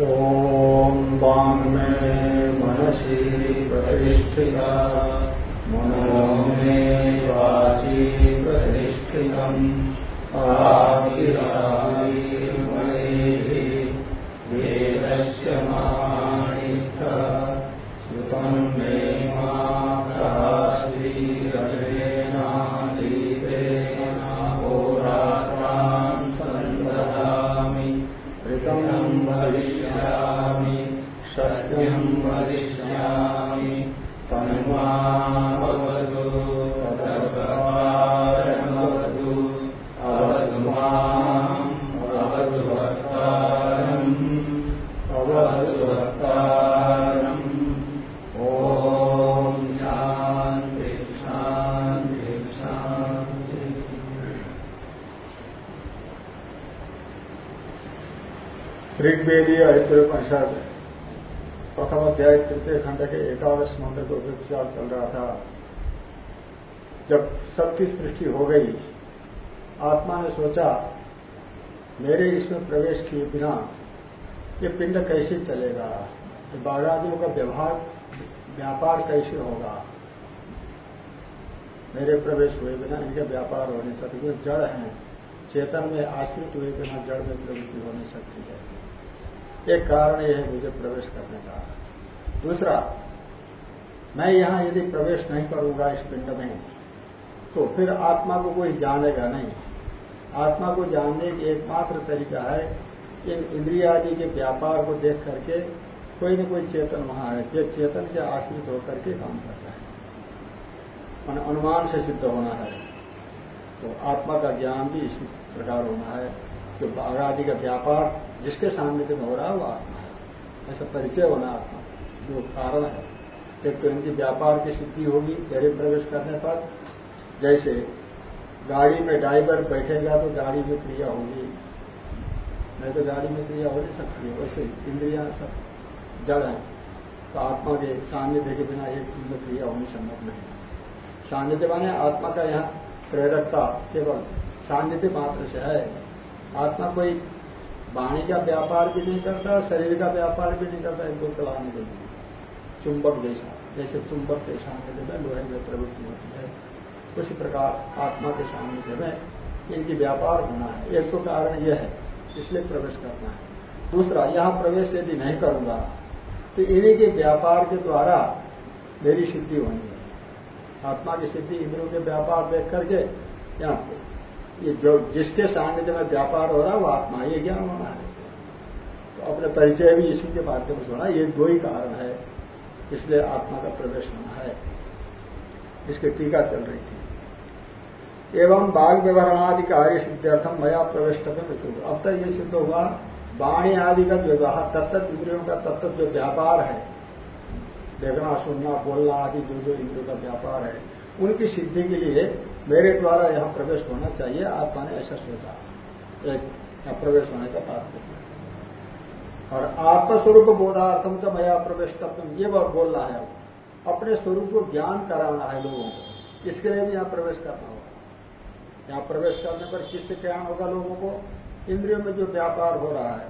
ॐ वाङ्मे मनसि प्रतिष्ठिता। मनो मे वाचि प्रतिष्ठितम् सृष्टि हो गई। आत्मा ने सोचा, मेरे इसमें प्रवेश किए बिना ये पिंड कैसे चलेगा? ये का व्यवहार, व्यापार कैसे होगा? मेरे प्रवेश हुए बिना, इनके व्यापार हो नहीं सकते क्योंकि जड़ हैं। चेतन में आश्रित हुए बिना जड़ में प्रवृत्ति हो नहीं सकती है। एक कारण यह है मुझे प्रवेश करने का। दूसरा, मैं यहाँ यदि प्रवेश नहीं करूँगा इस पिंड में तो फिर आत्मा को कोई जानेगा नहीं। आत्मा को जानने की एकमात्र तरीका है इन इंद्रियादि के व्यापार को देख करके कोई न कोई चेतन वहाँ है ये चेतन के आश्रित होकर के काम करता है। अनुमान से सिद्ध होना है। तो आत्मा का ज्ञान भी इसी प्रकार होना है जो बाघ आदि का व्यापार जिसके सामने में हो रहा है, वो आत्मा है। ऐसा परिचय होना आत्मा जो कारण है। एक तो इनकी व्यापार की सिद्धि होगी गहरे प्रवेश करने पर जैसे गाड़ी में ड्राइवर बैठेगा तो गाड़ी में क्रिया होगी, नहीं तो गाड़ी में क्रिया हो नहीं सकती, वैसे इंद्रिया सब जड़ है। तो आत्मा के सान्निध्य के बिना एक में क्रिया होनी संभव नहीं। सान्निध्य माने आत्मा का यहाँ प्रेरकता केवल सान्निध्य मात्र से है। आत्मा कोई वाणी का व्यापार भी नहीं करता, शरीर का व्यापार भी नहीं करता इनको चलाने के लिए चुंबक जैसा, जैसे चुंबक के सान्निध्य में लोहे में प्रवृत्ति होती है। उसी प्रकार आत्मा के सान्निध्य में इनकी व्यापार होना है। एक तो कारण यह है, इसलिए प्रवेश करना है। दूसरा, यहाँ प्रवेश यदि नहीं करूँगा तो इन्हीं के व्यापार के द्वारा मेरी सिद्धि होनी है। आत्मा की सिद्धि इंद्रियों के व्यापार देख करके यहाँ ये जो जिसके सान्निध्य में व्यापार हो रहा है, वो आत्मा ये ज्ञान होना है। तो अपने परिचय भी इसी के माध्यम से होना ये दो ही कारण है, इसलिए आत्मा का प्रवेश होना है। इसकी टीका चल रही थी। एवं बाघ व्यवहारादि कार्य सिद्धार्थम मया प्रवेश अब तक ये सिद्ध हुआ, वाणी आदि का व्यवहार तत्त इंद्रियों का तत्त जो व्यापार है, देखना, सुनना, बोलना आदि जो जो इंद्रियों का व्यापार है, उनकी सिद्धि के लिए मेरे द्वारा यहाँ प्रवेश होना चाहिए। आत्मा ने ऐसा सोचा, एक प्रवेश होने का तात्पर्य। और आत्मस्वरूप बोधार्थम तो मया प्रवेश तत्व ये बोलना है। अपने स्वरूप को ज्ञान कराना है लोगों को। इसके लिए भी यहाँ प्रवेश करना यहाँ प्रवेश करने पर किससे ज्ञान होगा लोगों को? इंद्रियों में जो व्यापार हो रहा है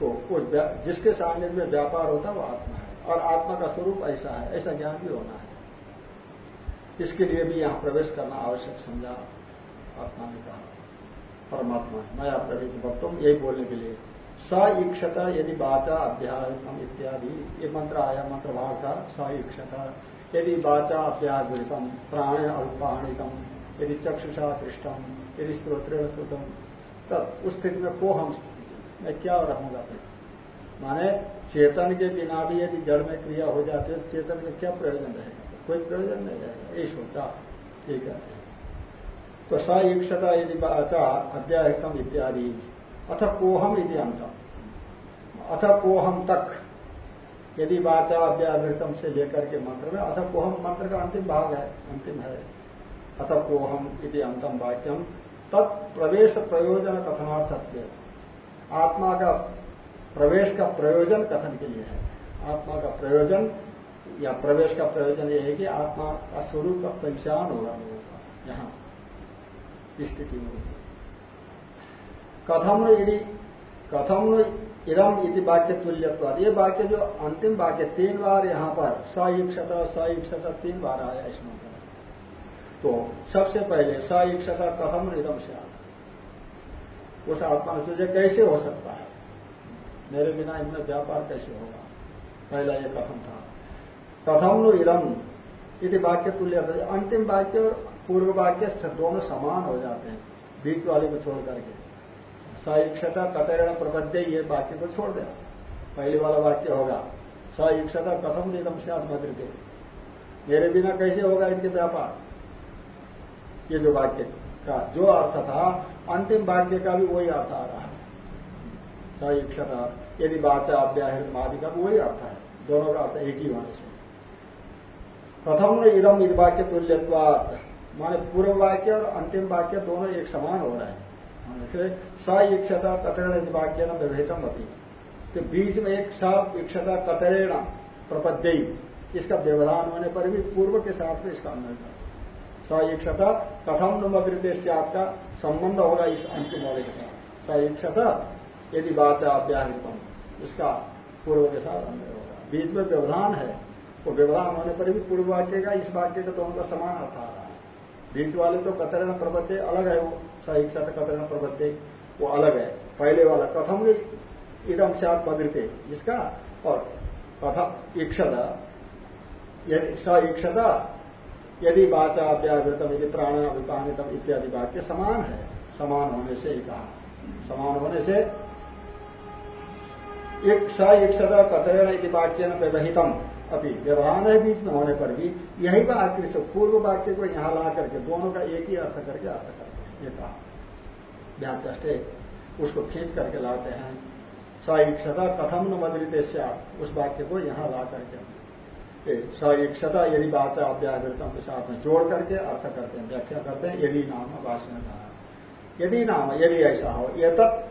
तो उस जिसके सामने में व्यापार होता है, वो आत्मा है। और आत्मा का स्वरूप ऐसा है, ऐसा ज्ञान भी होना है। इसके लिए भी यहाँ प्रवेश करना आवश्यक समझा आत्मा ने कहा। परमात्मा मैं नया प्रवेश भक्तों, यही बोलने के लिए। स ईक्षता यदि वाचा अभ्यागम इत्यादि। ये मंत्र आया, मंत्र भाग था। स ईक्षता यदि वाचा अभ्यागृतम प्राण अल्पाणिकम यदि चक्षुषा दृष्टम यदि स्त्रोत्र श्रुतम तब उस स्थिति में को हम मैं क्या रहूँगा फिर? माने चेतन के बिना भी यदि जड़ में क्रिया हो जाती है तो चेतन में क्या प्रयोजन रहेगा? कोई प्रयोजन नहीं रहेगा। ये सोचा। ठीक है। तो स ईक्षता यदि वाचा अध्यायकम इत्यादि। अथ कोहम यदि अंतम। अथ कोहम तक। यदि वाचा अव्यावृतम से लेकर के मंत्र में, अथ कोहम मंत्र का अंतिम भाग है, अंतिम है। कोहम यदि अंतम वाक्यम तत्प्रवेश प्रयोजन कथनार्थत्व आत्मा का प्रवेश का प्रयोजन कथन के लिए है। आत्मा का प्रयोजन या प्रवेश का प्रयोजन यह है कि आत्मा का स्वरूप का पहचान होगा लोगों का यहाँ स्थिति होगी कथम यदि कथम इदम इति वाक्य तुल्यत्वाद ये वाक्य जो अंतिम वाक्य तीन बार यहाँ पर सईक्षत सईक्षत तीन बार आया इसमें तो सबसे पहले सईक्षत कथम इदम से उस आत्मा से कैसे हो सकता है? मेरे बिना इनमें व्यापार कैसे होगा? पहला ये कथम था। कथम नु इदम यदि वाक्य तुल्य अंतिम वाक्य और पूर्व वाक्य दोनों समान हो जाते हैं, बीच वाले को छोड़ करके। सईक्षता कतरण प्रबद्ध ये वाक्य को छोड़ देना। पहले वाला वाक्य होगा सईक्षता कथम निगम से मद्रते मेरे बिना कैसे होगा इनके व्यापार? ये जो वाक्य का जो अर्थ था, अंतिम वाक्य का भी वही अर्थ आ रहा है। सईक्षता यदि वाचा अव्याहृत आदि का वही अर्थ है। दोनों का अर्थ एक ही होने से प्रथम इदम इद वाक्य तुल्यत्वात, माने पूर्व वाक्य और अंतिम वाक्य दोनों एक समान हो रहे हैं। से स इक्षता कतरेण वाक्य न व्यवहितम अभी तो बीच में एक स इक्षता कतरेण प्रपद्य। इसका व्यवधान होने पर भी पूर्व के साथ में इसका अन्वय कर स इक्षता कथम नुमद्रित आपका संबंध होगा इस अंतिम वाले के साथ। स इक्षता यदि वाचा अव्याहृतम, इसका पूर्व के साथ अन्वय होगा। बीच में व्यवधान है, वो व्यवधान होने पर भी पूर्व वाक्य का, इस वाक्य का दोनों का समान अर्थ आ रहा है। बीच वाले तो कतरण प्रबद्ध अलग है वो सहिक्षा कतरण प्रबद्ध वो अलग है। पहले वाला कथम इदम से पदृते इसका और कथम इक्षता स इक्षता यदि वाचा, व्यावृतम यदि प्राण अभिपानितम इत्यादि वाक्य समान है। समान होने से ही कहा। समान होने से एक स इक्षता कतरण यदि वाक्य न व्यवहितम। अभी व्यवहार है बीच में होने पर भी, यही वाक्य से पूर्व वाक्य को यहाँ ला करके दोनों का एक ही अर्थ करके अर्थ करते हैं। कहा। व्याचे उसको खींच करके लाते हैं। सईक्षता कथम न मदरित उस वाक्य को यहाँ ला करके। सईक्षता यदि वाचा अव्यावृतम के साथ में जोड़ करके अर्थ करते हैं, व्याख्या करते हैं, यदि नाम भाषण कहा यदि नाम, यदि ऐसा हो यह तब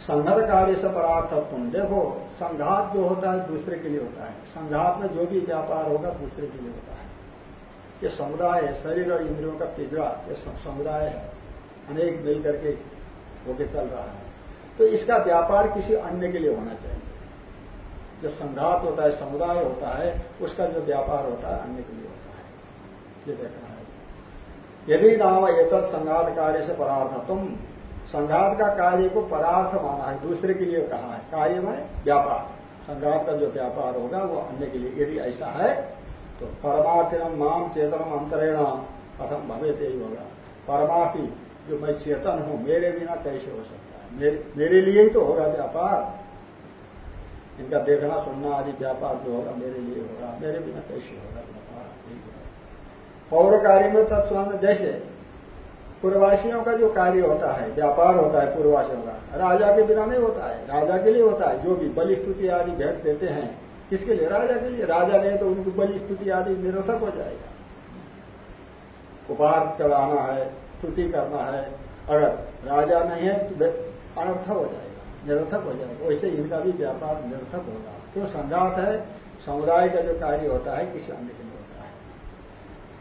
संघत कार्य से परार्थत्व देखो संघात जो होता है दूसरे के लिए होता है। संघात में जो भी व्यापार होगा दूसरे के लिए होता है। ये समुदाय है, शरीर और इंद्रियों का पिजरा ये समुदाय है। अनेक मिल करके होके चल रहा है। तो इसका व्यापार किसी अन्य के लिए होना चाहिए। जो संघात होता है समुदाय होता है उसका जो व्यापार होता है अन्य के लिए होता है। ये देखना है। यदि नाम एक संघात कार्य से परार्थ तुम संघात का कार्य को परार्थ माना है दूसरे के लिए कहा है कार्य में व्यापार। संघात का जो व्यापार होगा वो अन्य के लिए। यदि ऐसा है तो परमार्थिनम माम चेतनम अंतरेण कथम भवे यही होगा। परमार्थी जो मैं चेतन हूँ मेरे बिना कैसे हो सकता है? मेरे, मेरे लिए ही तो होगा व्यापार। इनका देखना, सुनना आदि व्यापार जो होगा मेरे लिए होगा। मेरे बिना कैसे होगा? पौर कार्य में तत्स्वामी जैसे पूर्ववासियों का जो कार्य होता है, व्यापार होता है पूर्ववासियों का, राजा के बिना नहीं होता है, राजा के लिए होता है, जो भी बलि स्तुति आदि भेंट देते हैं, किसके लिए? राजा के लिए। राजा नहीं तो उनकी बलि स्तुति आदि निरर्थक हो जाएगा। उपहार चढ़ाना है, स्तुति करना है, अगर राजा नहीं है तो अनर्थक हो जाएगा। निरर्थक हो जाएगा। वैसे इनका भी व्यापार निरर्थक होगा। क्यों तो संघात है, समुदाय का जो कार्य होता है, किसी अन्य के लिए होता है।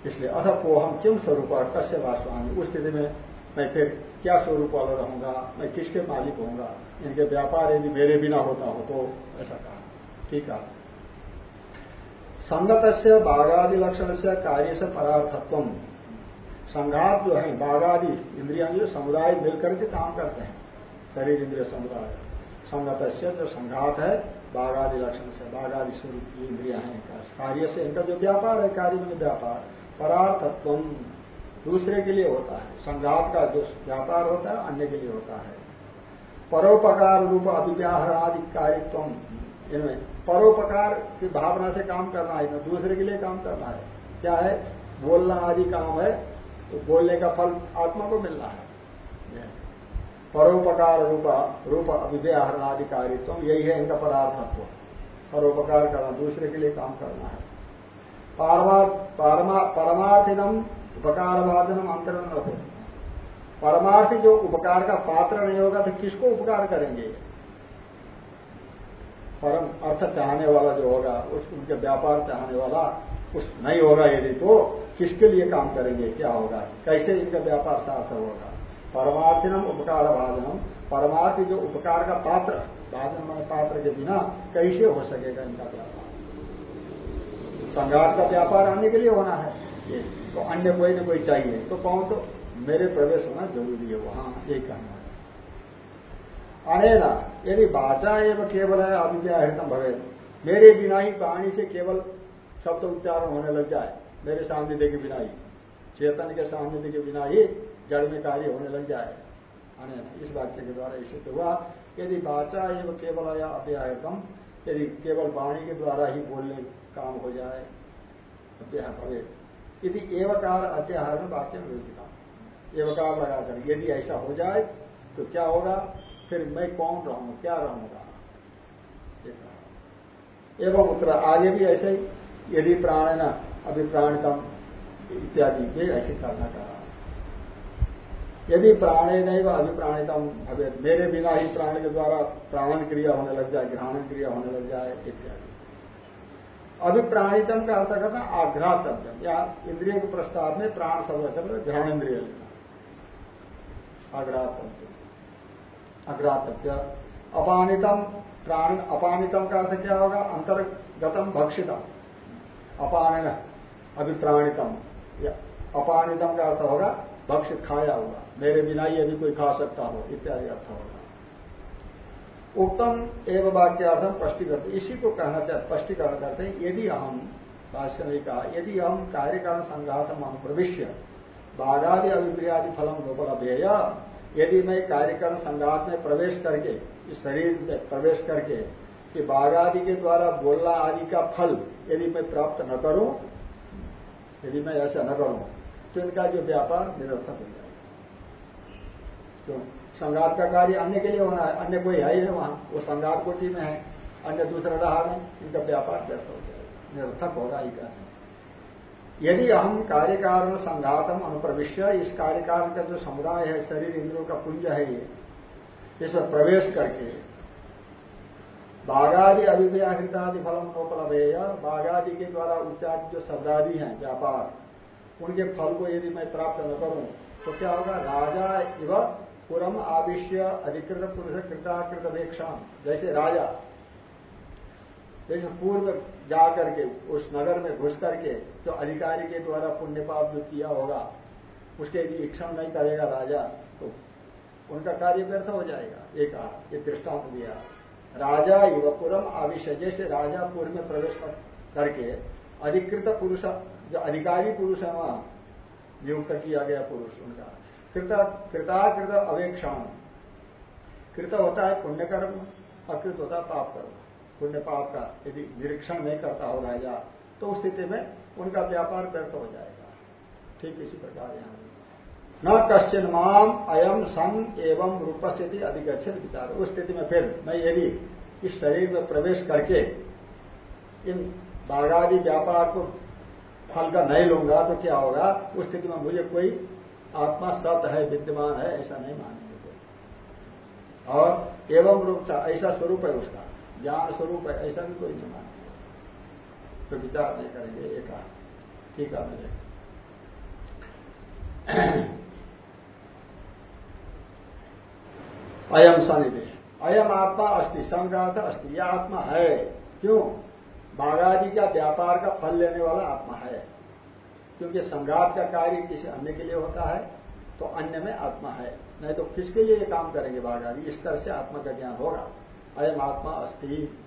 इसलिए अथ को हम किम स्वरूप और कश्य वास्तवानी? उस स्थिति में मैं फिर क्या स्वरूप वाला रहूँगा? मैं किसके मालिक होऊँगा? इनके व्यापार यदि मेरे बिना होता हो तो ऐसा कहा। ठीक है। संगत से बाघादि लक्षण से कार्य से परार्थत्व। संघात जो है, बाघादि, इंद्रिया जो, समुदाय मिलकर के काम करते हैं। शरीर इंद्रिय समुदाय। संगत से जो संघात है, बाघादि लक्षण से, बाघादि स्वरूप इंद्रिया है कार्य से इनका जो व्यापार है, कार्य में व्यापार, परार्थत्व दूसरे के लिए होता है। संघात का जो व्यापार होता है, अन्य के लिए होता है। परोपकार रूप अभिव्याहरादि कार्यत्व, इनमें परोपकार की भावना से काम करना है दूसरे के लिए काम करना है। क्या है? बोलना आदि काम है तो बोलने का फल आत्मा को मिलना है। परोपकार रूप रूप कार्यत्व, यही है इनका परार्थत्व। परोपकार करना, दूसरे के लिए काम करना है। परमार्थिनम उपकार वादनम अंतरण न हो परमार्थी जो उपकार का पात्र नहीं होगा तो किसको उपकार करेंगे? परम अर्थ चाहने वाला जो होगा, उस, उनके व्यापार चाहने वाला उस नहीं होगा यदि तो किसके लिए काम करेंगे? क्या होगा? कैसे इनका व्यापार सार्थक होगा? परमार्थिनम उपकार भाजनम परमार्थी जो उपकार का पात्र भाजन पात्र के बिना कैसे हो सकेगा इनका व्यापार? संघात का व्यापार अन्य के लिए होना है। तो अन्य कोई न कोई चाहिए। तो कौन तो मेरे प्रवेश होना ज़रूरी है, वहाँ ये कहना है। अनेना, यदि बाचा एवं केवल है अविद्या हृतम भवे मेरे बिना ही वाणी से केवल शब्द उच्चारण होने लग जाए। मेरे सामने के बिना ही। चेतन के सामने के बिना ही जड़ में कार्य होने लग जाए। अनेना इस वाक्य के द्वारा इसे तो हुआ, यदि बाचा एवं केवल या अव्याहतम, यदि केवल वाणी के द्वारा ही बोलने काम हो जाए अव्याह भवे यदि एवकार अत्याहार में वाक्य योजिका एवकार लगाकर यदि ऐसा हो जाए तो क्या होगा? फिर मैं कौन रहूँगा? क्या रहूँगा? एवं उत्तर आगे भी ऐसे ही, यदि प्राण न अभिप्राण कम इत्यादि भी ऐसे करना कहा यदि प्राणे नहीं वह अभिप्राणितम भवे मेरे बिना ही प्राण के द्वारा प्राणन क्रिया होने लग जाए, ग्रहण क्रिया होने लग जाए, इत्यादि। अभिप्राणितम का अर्थ करना आघ्रातव्यम, या इंद्रिय के प्रस्ताव में प्राण शब्द शब्द ध्यान इंद्रिय लेना। अग्रातव्य अग्रातव्य अपानितम, प्राण, अपानितम का अर्थ क्या होगा? अंतर्गतम भक्षितम। अपान अभिप्राणितम। अपानितम का अर्थ होगा भक्षित खाया हुआ मेरे बिना ही यदि कोई खा सकता हो, इत्यादि अर्थ होगा। उत्तम एवं वाक्यार्थम स्पष्टीकरण इसी को कहना चाहे स्पष्टीकरण करते हैं, यदि हम भाष्य में कहा यदि हम कार्यकारण संघातम हम प्रविश्य बाघादि अभिप्रियादि फलम नोपलभेय यदि मैं कार्यकरण संघात में प्रवेश करके, इस शरीर में प्रवेश करके, कि बाघादि के द्वारा बोलना आदि का फल यदि मैं प्राप्त न करूँ, यदि मैं ऐसा न करूँ तो इनका जो व्यापार निरर्थक हो जाएगा क्यों? संघात का कार्य अन्य के लिए होना है, अन्य कोई है ही है वहाँ। वो संघात कोटि में है, अन्य दूसरा रहा नहीं, इनका व्यापार व्यर्थ हो जाएगा निरर्थक होगा ही कहते यदि हम कार्यकारण संघातम अनुप्रविश्य, इस कार्यकारण का जो समुदाय है, शरीर इंद्रियों का पुंज है ये, इसमें प्रवेश करके बाघादि अभिव्याहृतादि फलम नोपलभेय बाघादि के द्वारा उच्चारित जो शब्दादि हैं, व्यापार उनके फल को यदि मैं प्राप्त न करूँ तो क्या होगा? राजा इव पुरम आविश्य अधिकृत पुरुष कृताकृत अपेक्षा जैसे राजा, जैसे पूर्व जा करके उस नगर में घुस करके, जो अधिकारी के द्वारा पुण्य पाप जो किया होगा, उसके यदि इच्छा नहीं करेगा राजा तो उनका कार्य व्यर्थ हो जाएगा। एक ये दृष्टांत दिया। राजा युवपुरम आविश्य जैसे राजा पूर्व में प्रवेश करके अधिकृत पुरुष जो अधिकारी पुरुष है वहाँ, नियुक्त किया गया पुरुष उनका। कृता, कृताकृत अवेक्षण कृत होता है पुण्य कर्म अकृत होता है पाप कर्म पुण्य पाप का यदि निरीक्षण नहीं करता हो राजा तो उस स्थिति में उनका व्यापार व्यर्थ हो जाएगा। ठीक इसी प्रकार यहाँ। न कश्चिन माम अयम सन एवं रूप से अधिक अच्छे विचार। उस स्थिति में फिर मैं यदि इस शरीर में प्रवेश करके इन बाघादि व्यापार को फल का नहीं लूँगा तो क्या होगा? उस स्थिति में मुझे कोई आत्मा सत है, विद्यमान है, ऐसा नहीं मानेंगे। कोई और एवं रूप से ऐसा स्वरूप है उसका। ज्ञान स्वरूप है, ऐसा भी कोई नहीं मानेंगे। तो विचार नहीं करेंगे एक ठीक है मेरे अयम सनिधि अयम आत्मा अस्थि संघात अस्थि यह आत्मा है। क्यों? बाघादि का व्यापार का फल लेने वाला आत्मा है। क्योंकि संघात का कार्य किसी अन्य के लिए होता है तो अन्य में आत्मा है। नहीं तो किसके लिए ये काम करेंगे बाघादि इस तरह से आत्मा का ज्ञान होगा। अयम आत्मा अस्थि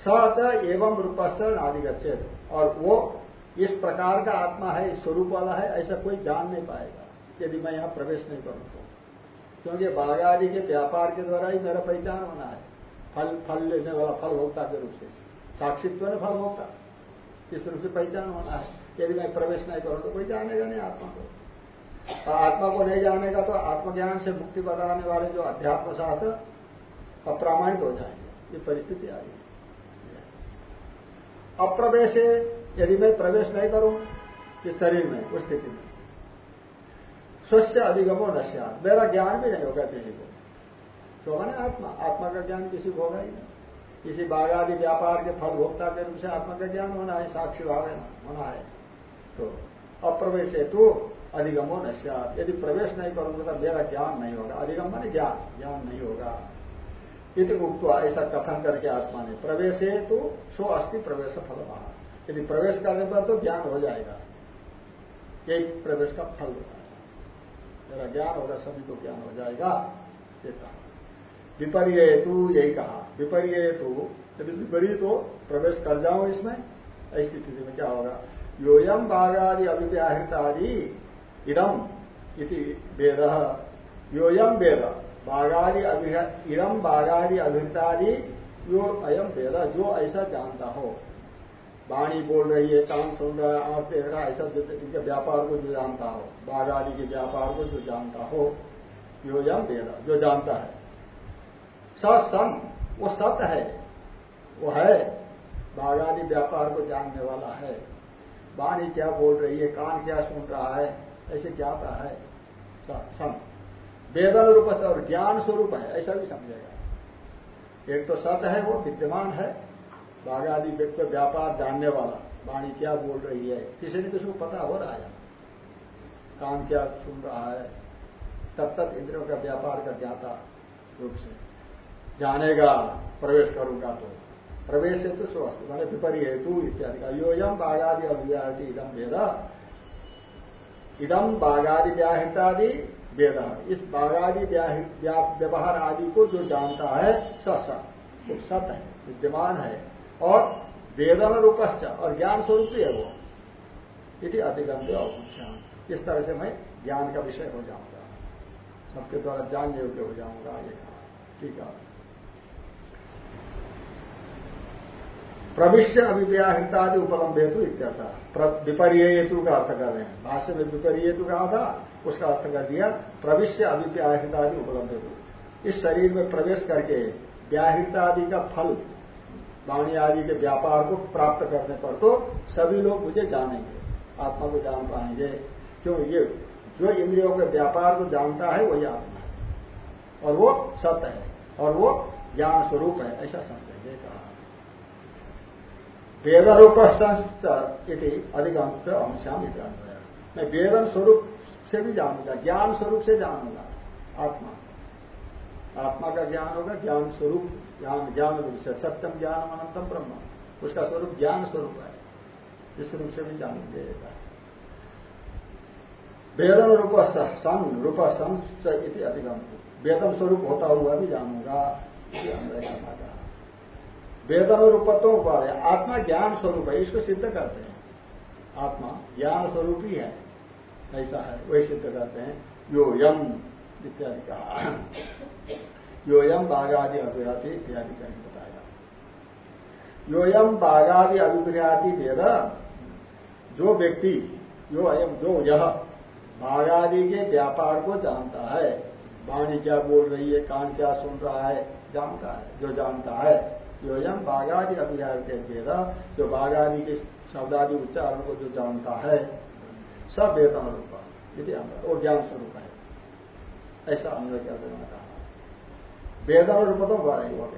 सच एवं रूपस्य नादिगछेद और वो इस प्रकार का आत्मा है, इस स्वरूप वाला है, ऐसा कोई जान नहीं पाएगा, यदि मैं यहाँ प्रवेश नहीं करूँ तो। क्योंकि बाघ आदि के व्यापार के द्वारा ही मेरा पहचान होना है। फल फल लेने वाला फल होता के रूप से। साक्षित्व ने फल होता इस रूप से पहचान होना है? यदि मैं प्रवेश नहीं करूँ तो कोई जानेगा नहीं आत्मा को। आत्मा को नहीं जानेगा तो आत्मज्ञान से मुक्ति बताने वाले जो अध्यात्म शास्त्र अप्रामाणिक हो जाएँगे। ये परिस्थिति आ रही अप्रवेश यदि मैं प्रवेश नहीं करूँ इस शरीर में, उस स्थिति में। स्वच्छ अधिगमो नश्या मेरा ज्ञान भी नहीं होगा किसी को। तो होगा ना आत्मा। आत्मा का ज्ञान किसी को होगा ही नहीं। किसी बाघ आदि व्यापार के फल भोक्ता के रूप से आत्मा का ज्ञान होना है, साक्षी भाव होना है। तो अप्रवेश हेतु अधिगमो नश्या यदि प्रवेश नहीं करूँगा तो मेरा ज्ञान नहीं होगा। अधिगम मानी ज्ञान ज्ञान नहीं होगा। इति उक्तवा ऐसा कथन करके आत्मा ने, प्रवेश है तो सो अस्थि प्रवेश फल यदि प्रवेश करने पर तो ज्ञान हो जाएगा। यही प्रवेश का फल होता है। मेरा ज्ञान होगा, सभी को ज्ञान हो जाएगा, ये कहा। विपर्य हेतु यही कहा। विपर्य हेतु यदि विपरीत हो प्रवेश कर जाओ इसमें, ऐसी स्थिति में क्या होगा? योयम बाघादि अभिव्याहृत आदि इदम इति वेद योयम वेद बाघादि इरम बाघादि अभिवृतादि यो अयम वेद जो ऐसा जानता हो। वाणी बोल रही है, काम सुन रहा है, आँख देख रहा है, ऐसा जो इनके व्यापार को जो जानता हो। बाघादि के व्यापार को जो जानता हो। योयम वेद जो जानता है। सत्संग वो सत है। वो है। बाघादि व्यापार को जानने वाला है। वाणी क्या बोल रही है, कान क्या सुन रहा है, ऐसे ज्ञाता है। सम वेदन रूप से और ज्ञान स्वरूप है, ऐसा भी समझेगा। एक तो सत है, वो विद्यमान है। बाघादि व्यक्ति, व्यापार जानने वाला, वाणी क्या बोल रही है, किसी न किसी को पता हो रहा है। कान क्या सुन रहा है, तब तक इंद्रियों का व्यापार का ज्ञाता रूप से। जानेगा, प्रवेश करूँगा तो। प्रवेश हेतु स्वस्थ मैंने विपरी हेतु इत्यादि का। योयम बाघादि अभिव्याहति इदम वेद इदम बाघादि व्याहितादि वेद इस बाघादि व्यवहार आदि को जो जानता है सत सत है, विद्यमान है। और वेदन रूपश्च, और ज्ञान स्वरूप है वो। इति और इस तरह से मैं ज्ञान का विषय हो जाऊँगा। सबके द्वारा जानने योग्य हो जाऊँगा, ये कहा। ठीक है। प्रविश्य अभिव्याहृतादि उपलम्ब हेतु इत्यर्थ। विपर्य हेतु का अर्थ कर रहे हैं। भाष्य में विपर्य हेतु कहा था, उसका अर्थ कर दिया प्रविश्य अभिव्याहृतादि उपलम्ब हेतु इस शरीर में प्रवेश करके व्याहृतादि का फल वाणी आदि के व्यापार को प्राप्त करने पर तो सभी लोग मुझे जानेंगे, आत्मा को जान पाएँगे। क्यों? ये जो इंद्रियों के व्यापार को जानता है, वही आत्मा है। और वो सत्य है, और वो ज्ञान स्वरूप है, ऐसा समझेंगे कहा वेद रूप इति अधिकांश अंशाम मैं वेदन स्वरूप से भी जानूँगा, ज्ञान स्वरूप से जानूँगा, आत्मा। आत्मा का ज्ञान होगा, ज्ञान स्वरूप, ज्ञान ज्ञान रूप से सत्यम ज्ञान अनंतम ब्रह्म उसका स्वरूप ज्ञान स्वरूप है। इस रूप से भी जानेंगे वेदन रूप सन रूप सन इति वेदन स्वरूप होता हुआ भी जानूँगा। ये था। वेदन रूपत्व उपाय आत्मा ज्ञान स्वरूप है, इसको सिद्ध करते हैं। आत्मा ज्ञान स्वरूप ही है, ऐसा है, वही सिद्ध करते हैं। यो यम इत्यादि कहा। यो यम बाघादि अभिराति इत्यादि करके बताया। यो यम बाघादि अभिप्रियाति वेद जो व्यक्ति यो अयम, जो यह बाघादि के व्यापार को जानता है, वाणी क्या बोल रही है, कान क्या सुन रहा है, जानता है, जो जानता है। योजन बाघादि के वेद जो बाघादि के शब्दादि उच्चारण को जो जानता है, सब वेतन रूप यदि वो ज्ञान स्वरूप है। ऐसा अन्वय कर देना कहा वेदन रूप तो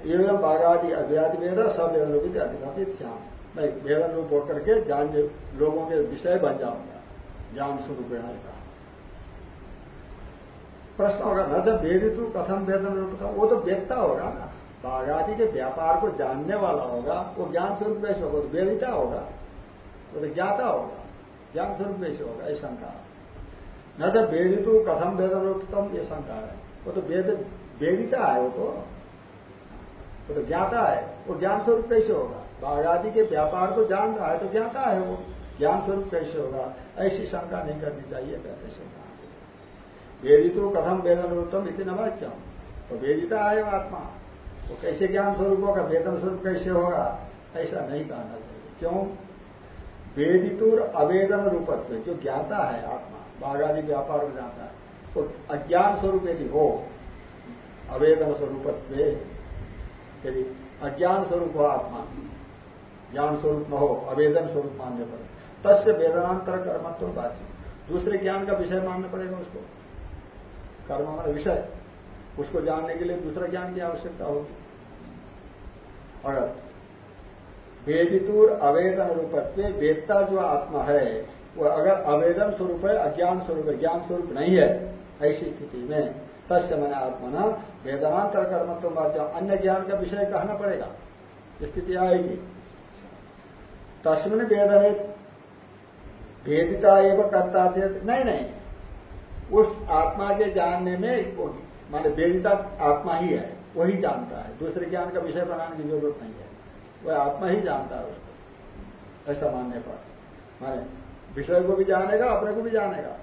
एवं बाघादि अभियादि वेद, सब वेदन रूप अधिकाधिक श्याम मैं वेदन रूप होकर के ज्ञान लोगों के विषय बन जाऊँगा। ज्ञान स्वरूप कहा प्रश्न होगा, न जब वेदितु कथम वेदन रूप था वो तो व्यक्ता होगा ना। बाघादि के व्यापार को जानने वाला होगा, वो ज्ञान स्वरूप कैसे होगा तो वेदिता होगा, वो तो ज्ञाता होगा, ज्ञान स्वरूप कैसे होगा, ये शंका न जब वेदितु कथम वेदन रूपतम ये शंका है। वो तो वेद, वेदिता है वो तो। वो तो ज्ञाता है, वो ज्ञान स्वरूप कैसे होगा। बाघादि के व्यापार को जान रहा है तो ज्ञाता है वो, ज्ञान स्वरूप कैसे होगा। ऐसी शंका नहीं करनी चाहिए, कहते शंका। वेदितु कथम वेदन रूपतम इतनी नवाच्यम तो वेदिता है आत्मा। वो कैसे ज्ञान स्वरूप होगा? वेदन स्वरूप कैसे होगा? ऐसा नहीं कहना चाहिए। क्यों? वेदितुर अवेदन रूपत्व, जो ज्ञाता है आत्मा, बाघादि व्यापार में जाता है तो अज्ञान स्वरूप यदि हो, अवेदन स्वरूपत्व, यदि अज्ञान स्वरूप हो आत्मा, ज्ञान स्वरूप न हो, अवेदन स्वरूप मानने पर तस्य वेदनांतर कर्मत्व बातचीत दूसरे ज्ञान का विषय मानना पड़ेगा उसको। कर्म मान विषय। उसको जानने के लिए दूसरा ज्ञान की आवश्यकता होगी। अगर वेदितुर अवेदन रूपत्व वेदता जो आत्मा है, वो अगर अवेदन स्वरूप है, अज्ञान स्वरूप है, ज्ञान स्वरूप नहीं है, ऐसी स्थिति में तस्य मैंने आत्मा न वेदनांतर कर्मत्व बात अन्य ज्ञान का विषय कहना पड़ेगा, स्थिति आएगी। तस्मिन वेदने भेदिता एवं करता चेत, नहीं नहीं। उस आत्मा के जानने में माने वेदिता आत्मा ही है। वही जानता है। दूसरे ज्ञान का विषय बनाने की ज़रूरत नहीं है। वह आत्मा ही जानता है उसको। ऐसा मानने पर। माने विषय को भी जानेगा, अपने को भी जानेगा।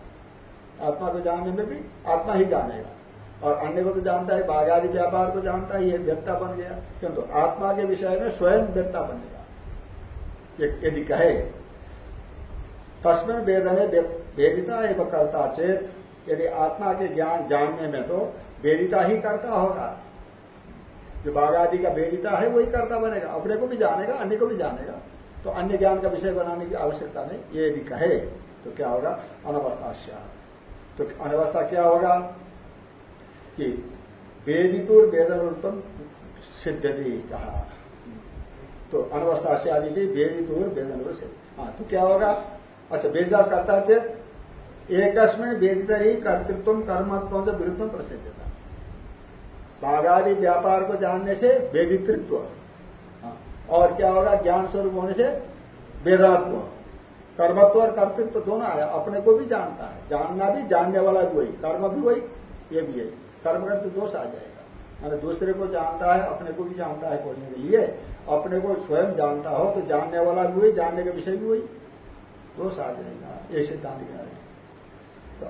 आत्मा को जानने में भी आत्मा ही जानेगा। और अन्य को तो जानता है, बाघादि व्यापार को जानता ही है व्यक्ता बन गया। किंतु आत्मा के विषय में स्वयं व्यक्ता बनेगा यदि कहे, तस्मिन वेदने वेदिता एवं करता चेत, यदि आत्मा के ज्ञान जानने में तो वेदिता ही करता होगा। जो बाघादि का वेदिता है, वही करता बनेगा। अपने को भी जानेगा, अन्य को भी जानेगा। तो अन्य ज्ञान का विषय बनाने की आवश्यकता नहीं, ये यदि कहे। तो क्या होगा? अनवस्था तो अनवस्था क्या होगा? कि वेदितुर वेदन उत्तम सिद्धति कहा तो अनवस्था से आदि भी वेदितुर वेदन से हाँ तो क्या होगा? अच्छा वेदिता करता चेत एकस्में वेदित ही कर्तृत्व, कर्मत्व से विरुद्ध प्रसिद्धता बाघादि व्यापार को जानने से वेदितृत्व। हाँ, और क्या होगा? ज्ञान स्वरूप होने से वेदात्व। कर्मत्व और कर्तृत्व दोनों आया। अपने को भी जानता है। जानना भी जानने वाला भी वही। कर्म भी वही ये भी है कर्म कर तो दोष आ जाएगा। मैंने दूसरे को जानता है अपने को भी जानता है बोलने के लिए। अपने को स्वयं जानता हो तो जानने वाला भी वही जानने का विषय भी वही। दोष आ जाएगा। ये सिद्धांत कह रहे तो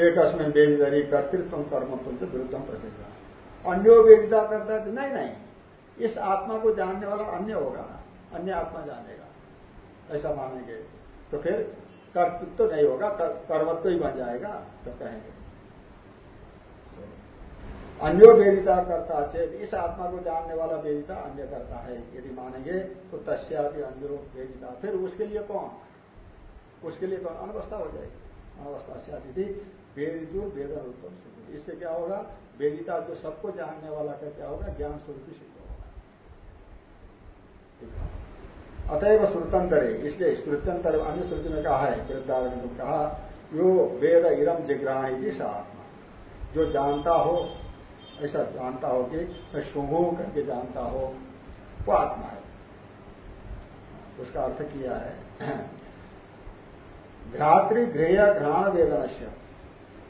एक अस्मिन वेदरी कर्तृत्व कर्मत्व से विरुद्धम प्रसिद्ध। अन्यो वेदिता करता है नहीं नहीं। इस आत्मा को जानने वाला अन्य होगा, अन्य आत्मा जानेगा। ऐसा मानेंगे तो फिर कर्तृत्व तो नहीं होगा कर्मत्व ही बन जाएगा तो कहेंगे। अन्यो वेदिता करता चेत, इस आत्मा को जानने वाला वेदिता अन्य करता है। यदि मानेंगे तो तस्या भी अन्यो वेदिता। फिर उसके लिए कौन? उसके लिए कौन? अनवस्था हो जाएगी। अनवस्था से आदि वेदितु वेदन उत्तम इससे क्या होगा? वेदिता जो सबको जानने वाला का क्या होगा? ज्ञान स्वरूप ही सिद्ध होगा। अतएव श्रुतंतर, इसलिए श्रुत्यंतर अन्य श्रुति में कहा है वृद्धारण ने कहा, यो वेद इदम जिग्राणी भी आत्मा। जो जानता हो, ऐसा जानता हो कि, मैं शुभ करके जानता हो, वो आत्मा है। उसका अर्थ किया है घ्रातृ गृह घ्राण वेदन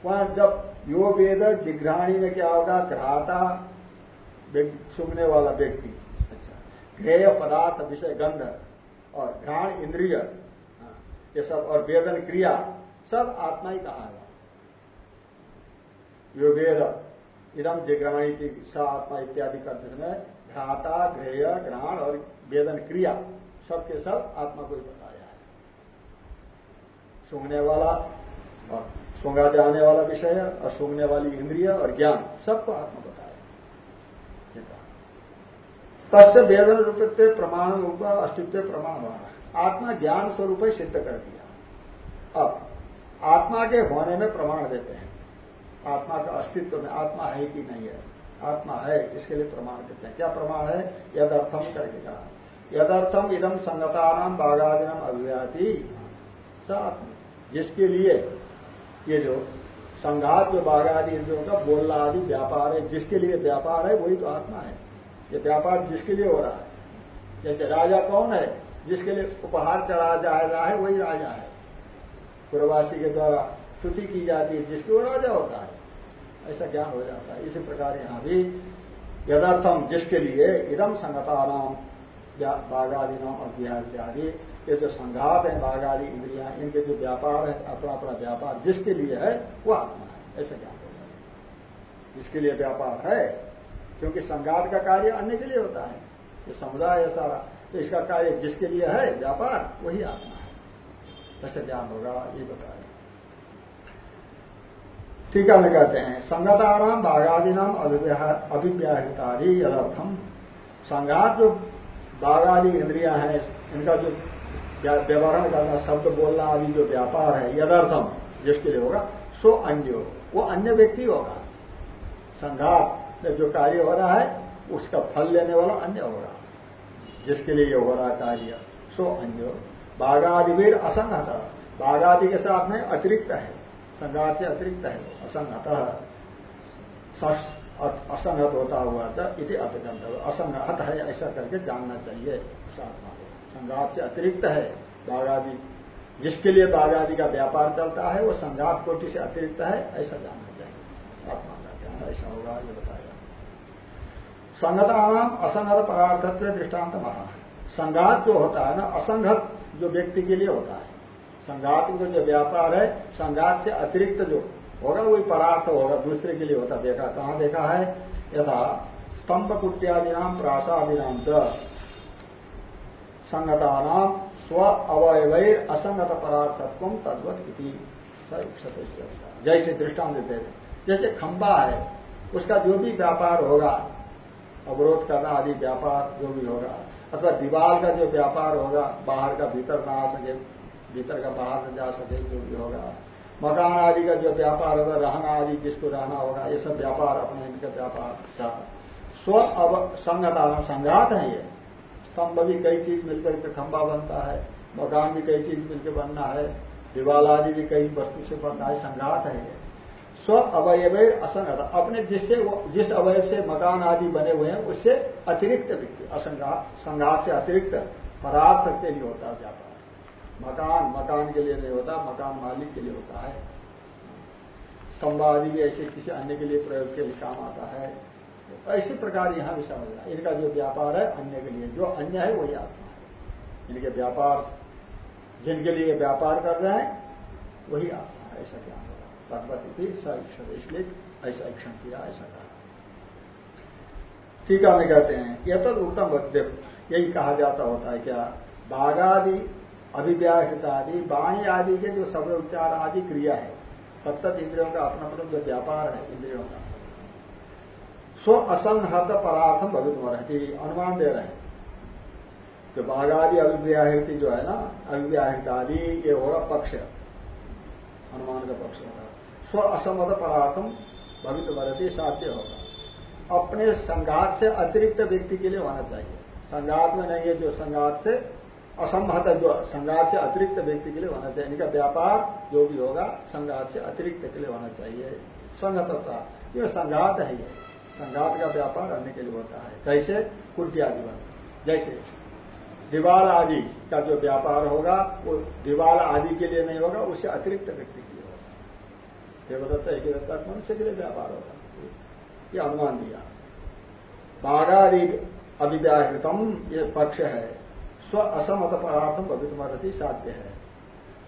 वहाँ जब यो वेद जिघ्राणी में क्या होगा? घ्राता सुनने वाला व्यक्ति। अच्छा। घ्रेय पदार्थ विषय गंध और घ्राण इंद्रिय हाँ, ये सब और वेदन क्रिया सब आत्मा ही कहा है। यो वेद इदम जिग्रहणी की स आत्मा इत्यादि करते समय घ्राता घ्रेय ग्रहण और वेदन क्रिया सबके सब आत्मा को ही बताया है। सूंघने वाला और सूंघा जाने वाला विषय और सूंघने वाली इंद्रिय और ज्ञान, सबको आत्मा बताया तस्य वेदन रूपत्व प्रमाण रूप, अस्तित्व प्रमाण आत्मा ज्ञान स्वरूप ही सिद्ध कर दिया। अब, आत्मा के होने में प्रमाण देते हैं। आत्मा का अस्तित्व में आत्मा है कि नहीं है? आत्मा है, इसके लिए प्रमाण देते हैं। क्या प्रमाण है? यदर्थम करके कहा। यदर्थम इदम संगता नाम बाघादिनम अभिव्याति आत्मा। जिसके लिए ये जो संघात जो बाघादि इंद्रियों का बोलना आदि व्यापार है, जिसके लिए व्यापार है, वही तो आत्मा है। ये व्यापार जिसके लिए हो रहा है। जैसे राजा कौन है, जिसके लिए उपहार चढ़ा जा रहा है, वही राजा है। पूर्ववासी के द्वारा स्तुति की जाती है, जिसकी वो राजा होता है। ऐसा ज्ञान हो जाता है? इसी प्रकार यहाँ भी यदार्थम जिसके लिए इदम संगता नाम बाघादि नाम बिहार इत्यादि ये जो संघात है, बाघादि, इंद्रिया, इनके जो व्यापार है अपना अपना व्यापार जिसके लिए है, वो आत्मा है, ऐसा ज्ञान हो जाता है। जिसके लिए व्यापार है, क्योंकि संघात का कार्य अन्य के लिए होता है। ये समुदाय है सारा तो इसका कार्य जिसके लिए है, व्यापार, वही आत्मा है। ऐसा ज्ञान होगा, ये बताया। टीका में कहते हैं, संगताराम बाघादि नाम अभिव्याहितादि यदर्थम संघात जो बाघादि इंद्रिया हैं, इनका जो व्यवहारण करना शब्द बोलना आदि जो व्यापार है, यदर्थम, जिसके लिए होगा, सो अन्य वो अन्य व्यक्ति होगा। संघात में जो कार्य हो रहा है, उसका फल लेने वाला अन्य होगा। जिसके लिए ये हो रहा कार्य, सो अन्य बाघादिवीर असंगत बाघादि के साथ में अतिरिक्त है। संघात से अतिरिक्त है, असंगत। असंगत होता हुआ था इति अतगंत असंगत है, ऐसा करके जानना चाहिए उस आत्मा को। संघात से अतिरिक्त है बाघादि। जिसके लिए बाघादि का व्यापार चलता है, वो संघात कोटि से अतिरिक्त है, ऐसा जानना चाहिए। का ज्ञान ऐसा होगा, ये बताया। संगतानाम असंगत परार्थत्व दृष्टांत महा संघात जो होता है ना, असंगत जो व्यक्ति के लिए होता है। संघात का जो व्यापार है, संघात से अतिरिक्त जो होगा, वही परार्थ होगा, दूसरे के लिए होता देखा, कहाँ देखा है? यथा स्तंभ कुट्यादिनाम प्रासादिनाम च। संगतानाम स्व अवयवैर असंगत परार्थत्व तद्वत जैसे दृष्टांत देते थे जैसे खंबा है, उसका जो भी व्यापार होगा, अवरोध करना आदि व्यापार जो भी होगा, अथवा दीवार का जो व्यापार होगा, बाहर का भीतर ना आ सके, भीतर का बाहर न जा सके, जो भी होगा, मकान आदि का जो व्यापार होगा, रहना आदि जिसको रहना होगा, ये सब व्यापार, अपने इनका व्यापार स्व अव संगता संघात है ये। स्तंभ भी कई चीज़ मिलकर के खंबा बनता है, मकान भी कई चीज़ मिलकर बनना है, दीवाल आदि भी कई वस्तु से बनना है संघात है स्व अवयव असंगत अपने जिससे जिस अवयव से मकान आदि बने हुए हैं, उससे अतिरिक्त व्यक्ति संघात से अतिरिक्त परार्थ के लिए होता जाता है मकान मकान के लिए नहीं होता, मकान मालिक के लिए होता है। स्तंभ आदि भी ऐसे किसी अन्य के लिए प्रयोग के लिए काम आता है। तो ऐसी प्रकार यहाँ भी समझना इनका जो व्यापार है अन्य के लिए, जो अन्य है वही आत्मा है। इनके व्यापार, जिनके लिए व्यापार कर रहे हैं, वही आत्मा है। ऐसा ज्ञान होगा? तद्वती सक्षण इसलिए ऐसा इक्षण किया, ऐसा कहा। टीका में कहते हैं यह तो उत्तम यही कहा जाता होता है क्या? बाघादि अभिव्याहृत आदि वाणी आदि के जो शब्द उच्चार आदि क्रिया है तत्त इंद्रियों का अपना अपना जो व्यापार है, इंद्रियों का। स्व असंहत परार्थम भवित रहती अनुमान दे रहे हैं। जो बाघादि अभिव्याहृति जो है ना अभिव्याहृत आदि ये होगा पक्ष। अनुमान का पक्ष होगा स्व असमत परार्थम भवित रहती साध्य होगा। अपने संघात से अतिरिक्त व्यक्ति के लिए होना चाहिए। संघात में नहीं है जो संघात से असंभत जो संघात से अतिरिक्त व्यक्ति के लिए होना चाहिए। इनका व्यापार जो भी होगा, संघात से अतिरिक्त के लिए होना चाहिए। संगतता ये संघात है ये। संघात का व्यापार अन्य के लिए होता है। कैसे कुटियादिवन जैसे दीवाल आदि का जो व्यापार होगा, वो दीवाल आदि के लिए नहीं होगा, उसे अतिरिक्त व्यक्ति के लिए होगा। देवदत्ता एक दत्ता मनुष्य के लिए व्यापार होगा। ये अनुमान दिया। बाघादि अभिव्याहृतम ये पक्ष है। स्व असमत पदार्थम भवितमरती साध्य है।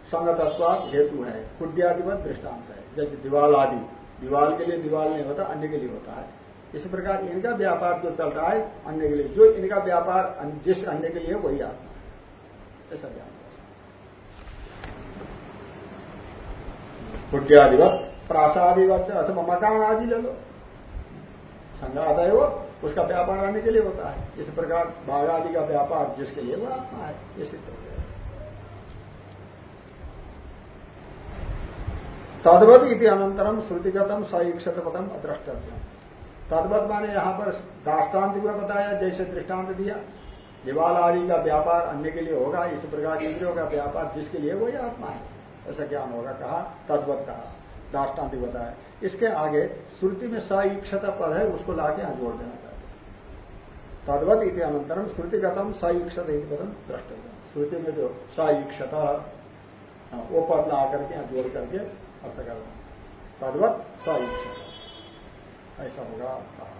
संगतत्वाद हेतु है। कुड्यादिवत दृष्टांत है। जैसे दीवाल आदि। दीवाल के लिए दीवाल नहीं होता, अन्य के लिए होता है। इस प्रकार इनका व्यापार जो चल रहा है अन्य के लिए, जो इनका व्यापार जिस अन्य के लिए, वही आत्मा ऐसा ज्ञान कुड्यादिवत प्रासादिवत अथवा मकान आदि ले लो। संगात है वो उसका व्यापार आने के लिए होता है। इस प्रकार बाघ आदि का व्यापार जिसके लिए, वो आत्मा है। ये सिद्ध हो गया तद्वत इति अनंतरम श्रुतिगतम सईक्षत पदम अद्रष्टव्यम। तद्वत माने यहाँ पर दाष्टान्त को बताया जैसे दृष्टांत दिया। दिवाल आदि का व्यापार अन्य के लिए होगा इस प्रकार के इंद्रियों का व्यापार जिसके लिए वही आत्मा है। ऐसा ज्ञान होगा कहा तद्वत कहा दाष्टान्ति बताया। इसके आगे श्रुति में सईक्षता पद है उसको लाके यहाँ जोड़ देना तद्वत इति अनंतरम श्रुतिगतम सयुक्षत पदम द्रष्टव्य श्रुति में जो सयुक्षत हाँ, वो पद ला करके यहाँ जोड़ करके अर्थ करना तद्वत सयुक्षत ऐसा होगा। कहा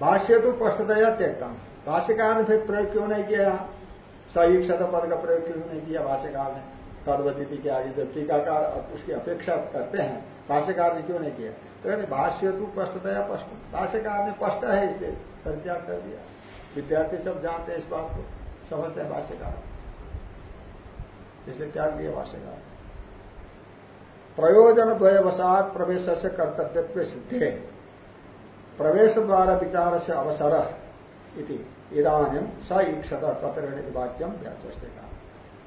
भाष्य तो स्पष्टतया त्यक्तम? भाष्यकार ने फिर प्रयोग क्यों नहीं किया? यहाँ सयुक्षत पद का प्रयोग क्यों नहीं किया? भाष्यकार ने तद्वती के आगे जब टीकाकार उसकी अपेक्षा करते हैं, भाष्यकार ने क्यों नहीं किया? तो कहते भाष्य तो स्पष्टतया स्पष्ट? भाष्यकार ने स्पष्ट है इसे परित्याग कर दिया। विद्यार्थी सब जानते हैं इस बात को, समझते हैं भाष्यकार। इसलिए त्याग दिया भाष्यकार। प्रयोजन द्वयवसात प्रवेश से कर्तव्य सिद्धे। प्रवेश द्वारा विचार से अवसर इति इधानी स ईक्षत कतरण वाक्यम व्याचस्ते का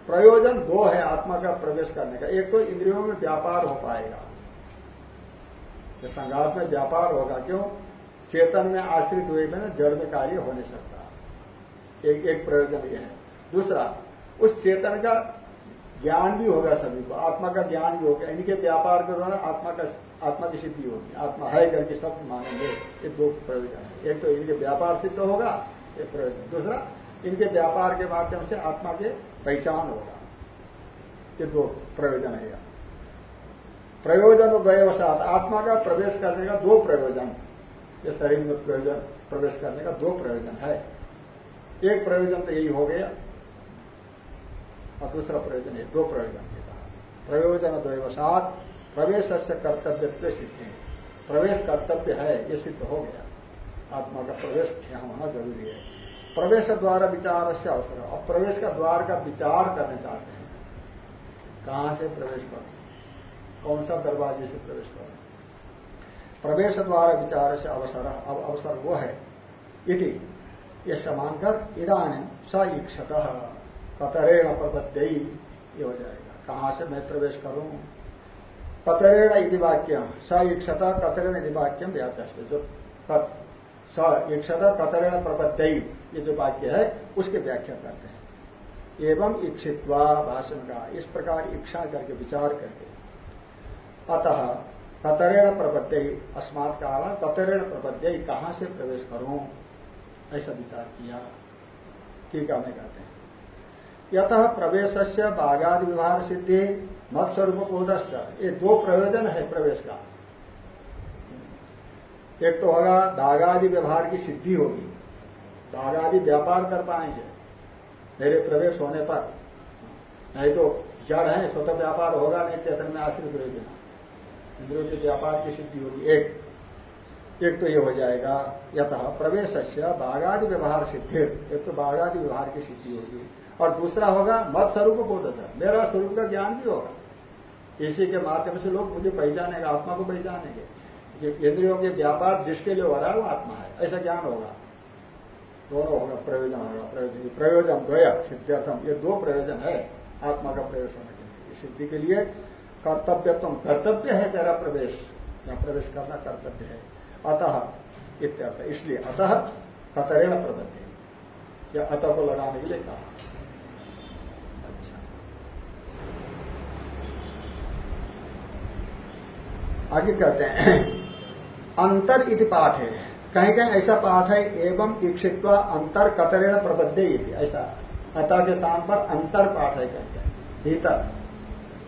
प्रयोजन दो है आत्मा का प्रवेश करने का। एक तो इंद्रियों में व्यापार हो पाएगा। संघात में व्यापार होगा, क्यों? चेतन में आश्रित हुए में ना जड़ में कार्य हो नहीं सकता। एक एक प्रयोजन यह है। दूसरा, उस चेतन का ज्ञान भी होगा सभी को। आत्मा का ज्ञान भी होगा। इनके व्यापार के द्वारा आत्मा का आत्मा की सिद्धि होगी। आत्मा है करके सब मानेंगे। ये दो प्रयोजन है। एक तो इनके व्यापार सिद्ध होगा एक प्रयोजन। दूसरा, इनके व्यापार के माध्यम से आत्मा के पहचान होगा। ये दो प्रयोजन है। प्रयोजन और व्यवसात आत्मा का प्रवेश करने का दो प्रयोजन। ये शरीर में प्रयोजन, प्रवेश करने का दो प्रयोजन है। एक प्रयोजन तो यही हो गया। और दूसरा प्रयोजन है, दो प्रयोजन के कहा प्रयोजन द्वैवसात प्रवेश से कर्तव्य सिद्ध। प्रवेश कर्तव्य है, ये सिद्ध हो गया। आत्मा का प्रवेश यहाँ होना ज़रूरी है। प्रवेश द्वारा विचार से अवसर और प्रवेश का द्वार का विचार करने चाहते हैं। कहाँ से प्रवेश करो? कौन सा दरवाजे से प्रवेश करो? प्रवेश द्वारा विचार से अवसर अब अवसर वो है। इति, यह समानकर इधानी स ईक्षत। कतरेण प्रबद्ध ये हो जाएगा। कहाँ से मैं प्रवेश करूँ? पतरेण यदि वाक्यम। स ईक्षत कतरेण यदि वाक्यम व्याचस्ट जो स ईक्षत कतरेण प्रबद्ध ये जो वाक्य है, उसके व्याख्या करते हैं। एवं इच्छित्वा भाषण का इस प्रकार इच्छा करके विचार करके। अतः कतरेण प्रबद्ध अस्मात काल कतरेण प्रबद्ध कहाँ से प्रवेश करूँ? ऐसा विचार किया। टीका में कहते हैं। यत प्रवेश से बाघादि व्यवहार सिद्धि मत स्वरूप बोधस्त ये दो प्रयोजन है प्रवेश का। एक तो होगा दागादि व्यवहार की सिद्धि होगी। दागादि व्यापार कर पाएँगे, मेरे प्रवेश होने पर। नहीं तो जड़ है, स्वतः व्यापार होगा नहीं चेतन में आश्रित रहे बिना इंद्रियों के व्यापार की सिद्धि होगी। एक एक तो ये हो जाएगा यथ प्रवेश से बाघादि व्यवहार सिद्धि। एक तो बाघादि व्यवहार की सिद्धि होगी। और दूसरा होगा मत स्वरूप बोध बोधता। मेरा स्वरूप का ज्ञान भी होगा। इसी के माध्यम से लोग मुझे पहचानेगा, आत्मा को पहचानेंगे। इंद्रियों के व्यापार जिसके लिए हो रहा है, वो आत्मा है। ऐसा ज्ञान होगा। दोनों होगा, प्रयोजन होगा, प्रयोजन। प्रयोजन, द्वय सिद्धार्थम ये दो प्रयोजन है, आत्मा का प्रवेश होने के लिए। सिद्धि के लिए कर्तव्य तुम कर्तव्य है तेरा प्रवेश। या प्रवेश करना कर्तव्य है। अतः इत्यर्थ। इसलिए अतः कतरेण प्रबंध या अतः को लगाने के लिए कहा अच्छा आगे कहते हैं, अंतर इति पाठ है। कहीं कहीं ऐसा पाठ है, एवं इक्षित्व अंतर कतरेण प्रबद्ध ऐसा, अतः के स्थान पर अंतर पाठ है कहीं कहीं भीतर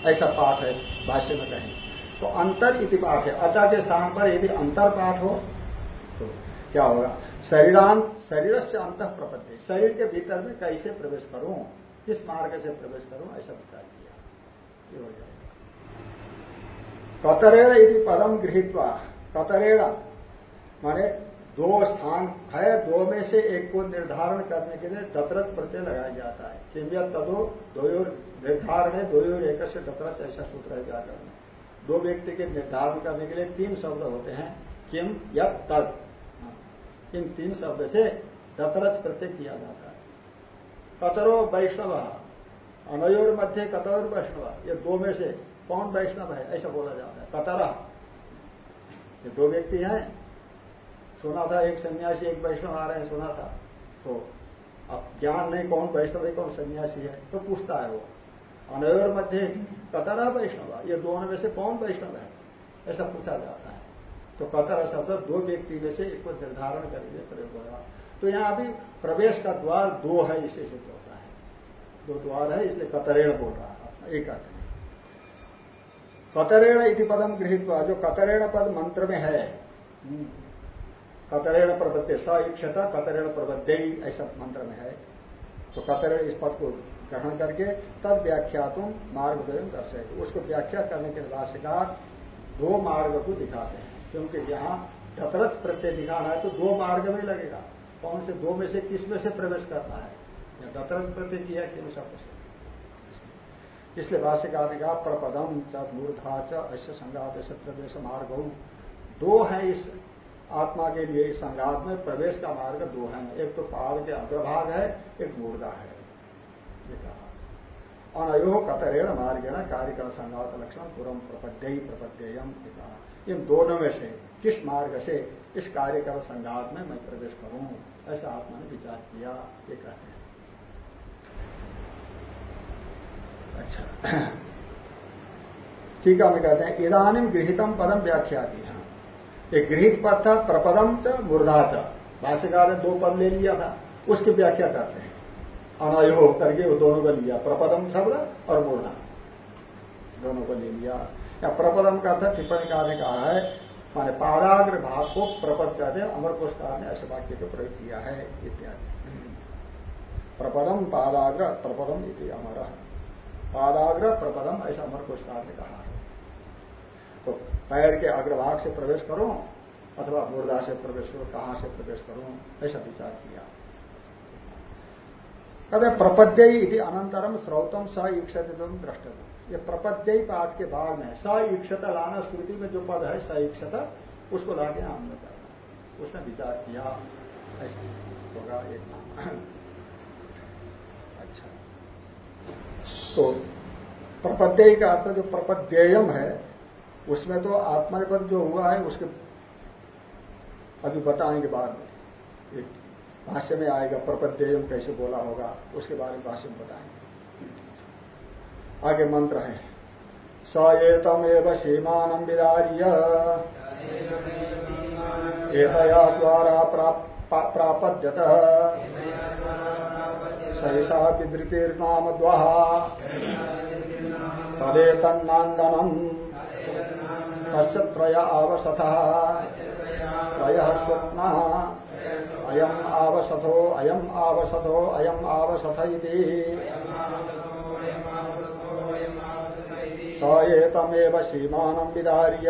ऐसा पाठ है, भाष्य में कहें। तो अंतर इति पाठ है। अतः के स्थान पर यदि अंतर पाठ हो तो क्या होगा? शरीरांत शरीर से अंत प्रपत्ति शरीर के भीतर में कैसे प्रवेश करूँ? किस मार्ग से प्रवेश करूँ? ऐसा विचार किया। ये हो जाएगा। कतरेण यदि पदम गृहित्वा, कतरेण। माने दो स्थान है, दो में से एक को निर्धारण करने के लिए दतरथ प्रत्यय लगाया जाता है। किमिया तदो दो निर्धारण है दो एक से दतरथ ऐसा सूत्र है व्याकरण दो व्यक्ति के निर्धारण करने के लिए तीन शब्द होते हैं किम या तद। इन तीन शब्द से दतरथ प्रत्यय किया जाता है। कतरो वैष्णव अनयोर मध्य कतरोर वैष्णव ये दो में से कौन वैष्णव है? ऐसा बोला जाता है। कतर ये दो व्यक्ति हैं। सुना था एक सन्यासी, एक वैष्णव आ रहे हैं सुना था। तो अब ज्ञान नहीं कौन वैष्णव है, कौन सन्यासी है तो पूछता है वो। अनयोर मध्य कतरा वैष्णव। ये दोनों में से कौन वैष्णव है? ऐसा पूछा जाता है। तो कतर शब्द दो व्यक्ति में से एक को निर्धारण करके प्रयोग होगा तो यहाँ अभी प्रवेश का द्वार दो है, इसे सिद्ध होता है। दो द्वार है, इसलिए कतरेण बोल रहा है। एक अर्थ कतरेण इति पदम गृहित जो कतरेण पद मंत्र में है हम्म, कतरेण प्रबद्ध स इक्षता कतरेण प्रबद्ध ऐसा मंत्र में है। तो कतरेण इस पद को ग्रहण करके तद व्याख्या तुम मार्ग दर्शेगी उसको व्याख्या करने के भाष्यकार दो मार्ग को दिखाते हैं क्योंकि यहाँ दतरथ प्रत्यय दिखाना है तो दो मार्ग में लगेगा। कौन से दो में से किसमें से प्रवेश करना है? या दतरथ प्रत्यय किया कि शब्द से? इसलिए भाष्यकार ने कहा प्रपदम च मूर्धा च ऐसे संघात प्रवेश मार्ग। दो है इस आत्मा के लिए, इस संघात में प्रवेश का मार्ग दो है। एक तो पहाड़ के अग्रभाग है, एक मूर्धा है। अनयो कतरेण मार्गेण कार्यक्रम संघात लक्षण पूर्व प्रपद्य प्रपद्येयम इन दोनों में से किस मार्ग से इस कार्यक्रम संघात में मैं प्रवेश करूँ? ऐसा आत्मा ने विचार किया, ये कहते हैं। अच्छा। है, हमें कहते हैं इदानिम गृहितम पदम व्याख्या दी है एक गृहित पद था प्रपदम च मूर्धा च। भाष्यकार ने दो पद ले लिया था, उसकी व्याख्या करते हैं। अनयो करके वो दोनों को लिया प्रपदम शब्द और मूर्धा दोनों को ले लिया। या प्रपदम का अर्थ टिप्पणी ने कहा है, माने पादाग्र भाग को प्रपद कहते हैं, अमर पुरस्कार ने ऐसे वाक्य को प्रयोग किया है, इत्यादि। प्रपदम पादाग्र प्रपदम इति अमर। पादाग्र प्रपदम, ऐसा अमर पुरस्कार ने कहा। तो पैर के अग्रभाग से प्रवेश करो, अथवा मुर्दा से प्रवेश करो, कहाँ से प्रवेश करो, ऐसा विचार किया। कहते प्रपद्य अनंतरम श्रौतम स ईक्षत दृष्ट ये प्रपद्य पाठ के बाद में स ईक्षत लाना श्रुति में जो पद है, स ईक्षत, उसको लाके हमने करना उसने विचार किया, ऐसा होगा एक। अच्छा तो प्रपद्य का अर्थ जो प्रपद्ययम है, उसमें तो आत्मनिपद जो हुआ है, उसके अभी बताएँगे बाद में। एक भाष्य में आएगा, प्रपद्येयम कैसे बोला होगा, उसके बारे में भाष्य में बताएँगे। आगे मंत्र है, स एतम एव सीमान विदार्य। एतया द्वारा प्रापद्यत। सैषा विदृतिर्नाम द्वाह तदेतन्नादनम तस् त्रय आवसथ त्रय स्वप्न। अयम आवसथो अयम आवसथो अयम आवसथ स एतमेव सीमानं विदार्य।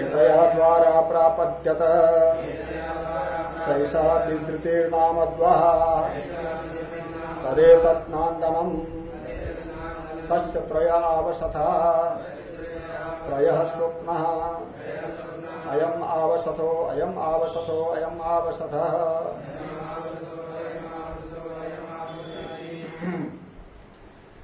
एतया द्वारा प्रापद्यत। सैषा विधृतिर्नामद्वः तदेतत्नान्दनम् तस्य त्रय स्वप्न अयम आवसथो अयम आवसथो अयम आवसथ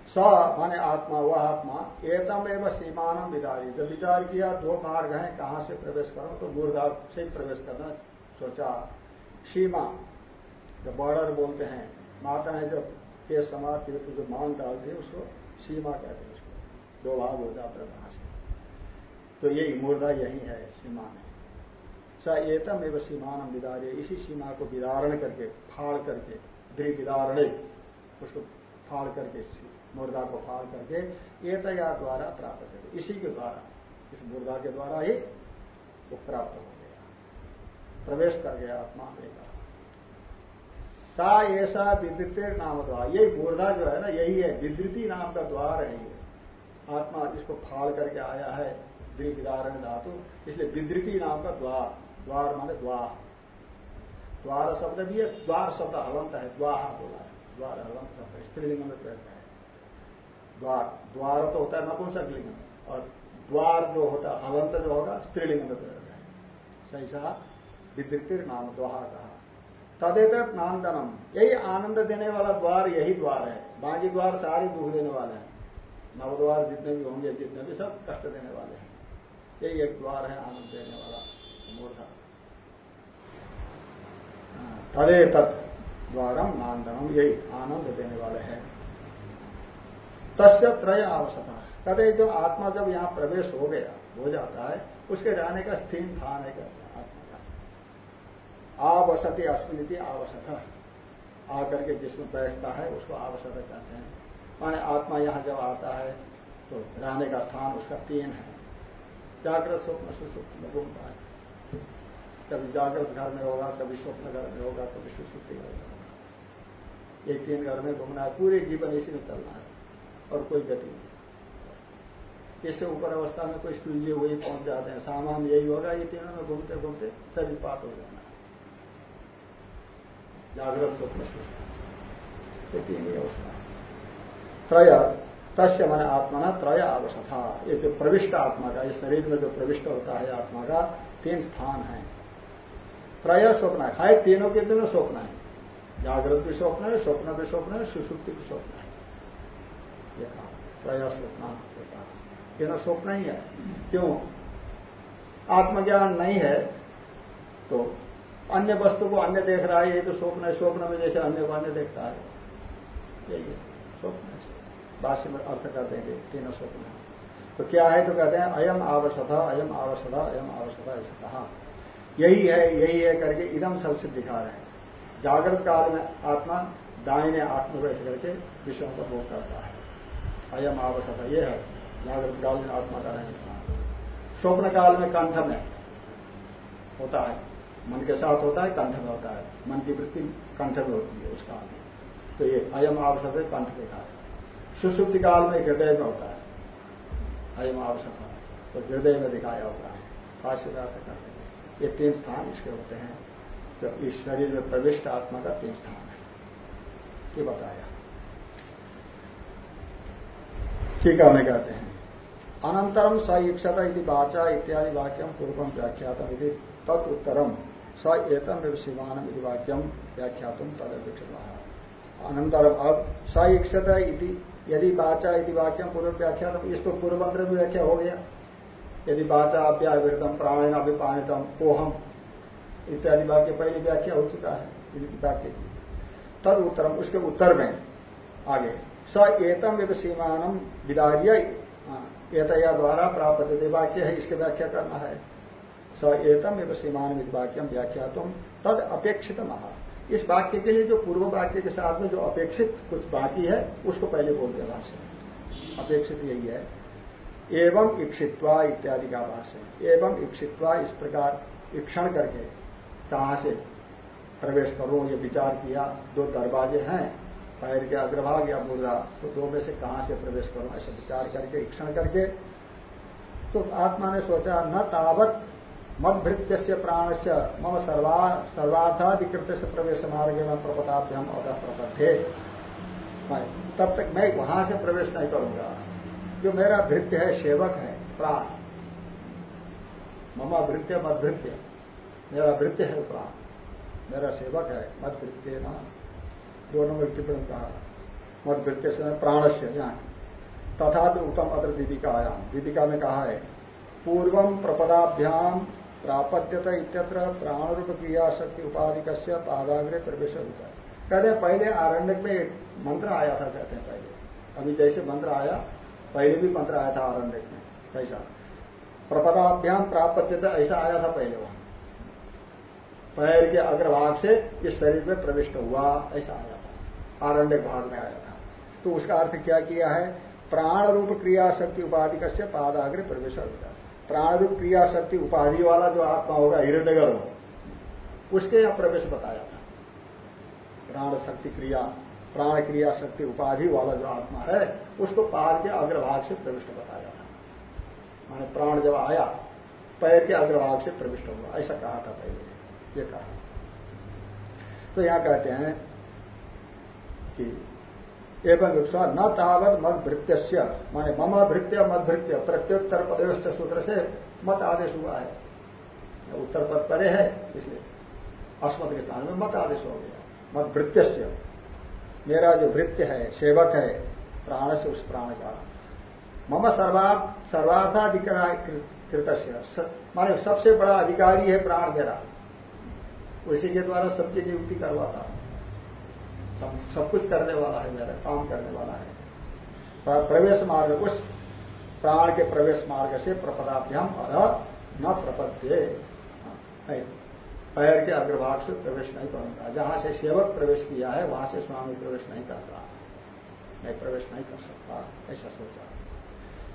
स माने आत्मा वह आत्मा एतम एवं सीमान विदारी। जब विचार किया, दो मार्ग हैं, कहाँ से प्रवेश करो तो गुरुदार से प्रवेश करना सोचा सीमा, जब बॉर्डर बोलते हैं, माता है जब के समाप्त तो जो मान डालती है, उसको सीमा कहते हैं उसको। दो भाग हो जाता है वहाँ से। तो ये मूर्धा यही है सीमा में। स एतम एवं सीमान विदारे। इसी सीमा को विदारण करके, फाड़ करके विदारणे उसको फाड़ करके मुर्दा को फाड़ करके एतया द्वारा प्राप्त कर इसी के द्वारा, इस मुर्दा के द्वारा ही वो प्राप्त हो। प्रवेश कर गया आत्मा में सा ऐसा विद्युत नाम द्वार यही मुर्दा जो है ना, यही है विद्युति नाम का द्वार है ये। आत्मा इसको फाड़ करके आया है दीर्घारण धातु। इसलिए विद्रिति नाम का द्वार द्वार माने द्वार द्वार शब्द भी है, द्वार शब्द हलंत है, द्वाह बोला है। द्वार हलंत शब्द स्त्रीलिंग में प्रयोग है। द्वार द्वार तो होता है नपुंसकलिंग में और द्वार जो होता है, हलंत जो होगा स्त्रीलिंग में प्रयोग है। सही सा विद्युतिर नाम द्वार कहा तदेत नांदनम यही आनंद देने वाला द्वार यही द्वार है। बाकी द्वार सारे दुख देने वाले हैं। नवद्वार जितने भी होंगे जितने भी सब कष्ट देने वाले हैं। यही एक द्वार है आनंद देने वाला मूर्धा। हाँ, तदे तत् द्वारम नांदनम यही आनंद देने वाले हैं। तस्य त्रय आवश्यकता। कदे जो आत्मा जब यहाँ प्रवेश हो गया हो जाता है उसके रहने का स्थिन स्थान है कहते आवसति अस्मिति आवश्यक आकर के जिसमें बैठता है, उसको आवश्यक कहते हैं। माने आत्मा यहाँ जब आता है तो रहने का स्थान उसका तीन है। जागृत स्वप्न सुसुप्त में घूमता है। कभी जागृत घर में होगा, कभी स्वप्न घर में होगा, कभी सुसुप्ति घर में होगा। एक तीन घर में घूमना है, पूरे जीवन इसी में चलना है, और कोई गति नहीं। इससे ऊपर अवस्था में कोई सुलझे हुए पहुँच जाते हैं। सामान यही होगा, ये तीनों में घूमते घूमते सभी पात हो है। जागृत स्वप्न सुसुप्त ये तीन ही अवस्था। त्रय, तस्य मन आत्मा ना त्रय आवश्यथा ये जो प्रविष्ट आत्मा का इस शरीर में जो प्रविष्ट होता है आत्मा का, तीन स्थान है। त्रय स्वप्न है। तीनों के तीनों स्वप्न है। जागृत भी स्वप्न है, स्वप्न भी स्वप्न है, सुसुप्ति भी स्वप्न है। कहा, त्रय स्वप्न तीनों स्वप्न ही है। क्यों? आत्मज्ञान नहीं है तो अन्य वस्तु को अन्य देख रहा है ये तो स्वप्न है। स्वप्न में जैसे अन्य को अन्य देखता है। यही है, स्वप्न भाष्य में अर्थ कर देंगे, तीनों स्वप्न तो क्या है तो कहते हैं, अयम आवश्यता अयम आवश्यता अयम आवश्यता ऐसे कहा। यही है यही है करके इदम सबसे दिखा रहे हैं। जागृत काल में आत्मा दाहिने आत्मा बैठ करके विषयों का भोग करता है। अयम आवश्यकता यह है। जागृत काल में आत्मा का रहने स्वप्न काल में कंठ में होता है। मन के साथ होता है, कंठ में होता है। मन की वृत्ति कंठ में होती है उस काल में तो ये अयम आवश्यक है, कंठ के काल सुसुप्ति काल में हृदय में होता है। अयम आवश्यक तो हृदय में दिखाया होता है। भाष्य करते हैं। ये तीन स्थान इसके होते हैं। तो इस शरीर में प्रविष्ट आत्मा का तीन स्थान है। ये बताया। ठीक हमें कहते हैं। अनंतरम स यदि वाचा इत्यादि वाक्यम पूर्वम व्याख्यातम यदि तद उत्तरम स एतम यदि वाक्यम व्याख्यातम तद अपेक्षित अनंतरम अब स ईक्षत यदि वाचा यदि वाक्यम पूर्व व्याख्यातम इस तो पूर्व मंत्र में व्याख्या हो गया। यदि वाचा अव्यावृतम प्राणेन अभिपानितम, कोहम, इत्यादि वाक्य पहले व्याख्या हो चुका है वाक्य की। तद उत्तरम उसके उत्तर में आगे, स एतम एवं सीमानम विदार्य एतया द्वारा प्राप्त वाक्य है, इसके व्याख्या करना है। स एतम एवं सीमान वाक्यम व्याख्या तुम तद अपेक्षित महा इस वाक्य के लिए जो पूर्व वाक्य के साथ में जो अपेक्षित कुछ बाकी है, उसको पहले बोल दिया भाष्य। अपेक्षित यही है। एवं इक्षित्वा इत्यादि का भाष्य। एवं इक्षित्वा इस प्रकार इक्षण करके कहाँ से प्रवेश करो, ये विचार किया, दो दरवाजे हैं, पैर के अग्रभाग या मुर्गा तो दो में से कहाँ से प्रवेश करो, ऐसे विचार करके क्षण करके। तो आत्मा ने सोचा, न तावत मद भृत्य से प्राण से मम सर्वा सर्वार्थाधिकृत से प्रवेश मार्ग में प्रपताभ्यम और प्रपथे तब तक मैं वहाँ से प्रवेश नहीं करूँगा। जो मेरा भृत्य है, सेवक है, प्राण। ममा भृत्य, मद भृत्य। मेरा भृत्य है, प्राण। मेरा सेवक है, मद भृत्य ना दो नंबर टिप्पणी कहा। मत वृत्ति से प्राण से यहाँ। तथा उत्तम अत्र दीपिका आया दीपिका में कहा है पूर्वम प्रपदाभ्याम प्रापद्यत इत्यत्र प्राण रूप क्रिया शक्ति उपाधि कश्य पादाग्रे प्रवेश होता है कहते हैं, पहले आरण्य में एक मंत्र आया था, कहते हैं पहले। अभी जैसे मंत्र आया, पहले भी मंत्र आया था आरण्य में कैसा प्रपदाभ्याम प्रापद्यता, ऐसा आया था पहले वहाँ। पैर के अग्रभाग से इस शरीर में प्रविष्ट हुआ, ऐसा आया था। आरण्य भाग में आया था। तो उसका अर्थ क्या किया है? प्राण रूप क्रिया शक्ति उपाधि कश्य पादाग्र प्रवेश होगा प्राण क्रिया शक्ति उपाधि वाला जो आत्मा होगा, हिरण्यगर हो उसके यहाँ प्रवेश बताया था। प्राण शक्ति क्रिया प्राण क्रिया शक्ति उपाधि वाला जो आत्मा है, उसको पाद के अग्रभाग से प्रविष्ट बताया था। माने प्राण जब आया, पैर के अग्रभाग से प्रविष्ट हुआ, ऐसा कहा था पहले, ये कहा। तो यहाँ कहते हैं कि एवं विश्वास न तावत मत भृत्य माने मम भृत्य मत भृत्य प्रत्युत्तर पदव्यस्त सूत्र से मत आदेश हुआ है उत्तर पद परे है, इसलिए अस्मत के स्थान में मत आदेश हो गया मत भृत्य मेरा जो भृत्य है, सेवक है प्राण से उस प्राण का मम सर्वा सर्वार्थ सर्वार्थाधिकृत माने सबसे बड़ा अधिकारी है प्राण मेरा उसी के द्वारा सबकी नियुक्ति करवाता सब सब कुछ करने वाला है मेरा, काम करने वाला है। प्रवेश मार्ग उस प्राण के प्रवेश मार्ग से प्रपदाभ्याम अध न प्रपद्य। पैर के अग्रभाग से प्रवेश नहीं करूँगा। जहाँ से सेवक प्रवेश किया है, वहाँ से स्वामी प्रवेश नहीं करता। मैं प्रवेश नहीं कर सकता, ऐसा सोचा।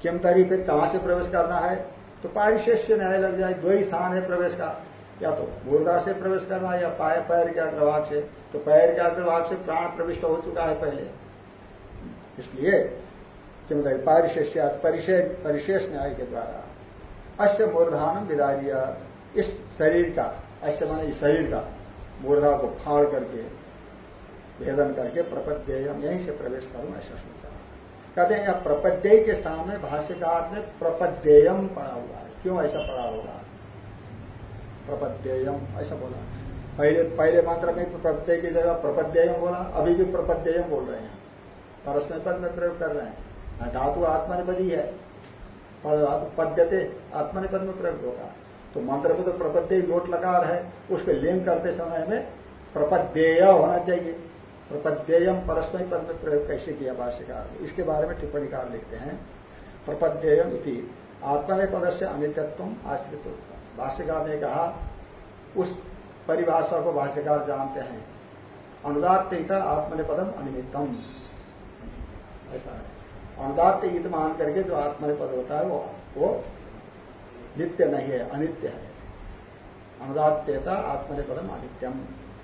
किम तरी फिर कहाँ से प्रवेश करना है? तो पारिशेष्य न्याय लग जाए, दो ही स्थान है प्रवेश का। या तो मूर्धा से प्रवेश करना या पाए पैर के अग्रभाग से तो पैर के अग्रभाग से प्राण प्रविष्ट हो चुका है पहले। इसलिए कि मतलब पारिशेष्यात परिशेष न्याय के द्वारा अश्य मूर्धानम विदारिया। इस शरीर का अश्य माने इस शरीर का मूर्धा को फाड़ करके, भेदन करके प्रपद्येयम यहीं से प्रवेश करूँ, ऐसा सोचा। कहते हैं, यह प्रपद्यय के स्थान में भाष्यकार ने प्रपद्येयम पढ़ा हुआ है। क्यों ऐसा पढ़ा होगा? प्रपद्येयम ऐसा बोला। पहले पहले मंत्र में प्रत्यय की जगह प्रपद्येयम बोला, अभी भी प्रपद्येयम बोल रहे हैं। परस्मय पद में प्रयोग कर रहे हैं। धातु आत्मनिपदी है पद्यते आत्मनिपद में प्रयोग होगा तो मंत्र में तो प्रपद्य लोट लकार है, उसके लिंग करते समय में प्रपद्येय होना चाहिए। प्रपद्येयम परस्मय पद में प्रयोग कैसे किया भाष्यकार इसके बारे में टिप्पणीकार लिखते हैं। प्रपद्येयम इति, आत्मने पद से अनित्यत्व आश्रित होता भाष्यकार ने कहा, उस परिभाषा को भाष्यकार जानते हैं। अनुदात आत्मने पदम अनिमित्तम। ऐसा है। अनुदात ईत मान करके जो आत्मने पद होता है वो वो नित्य नहीं है, अनित्य है। अनुदात्यता आत्मने पदम अनित्यम।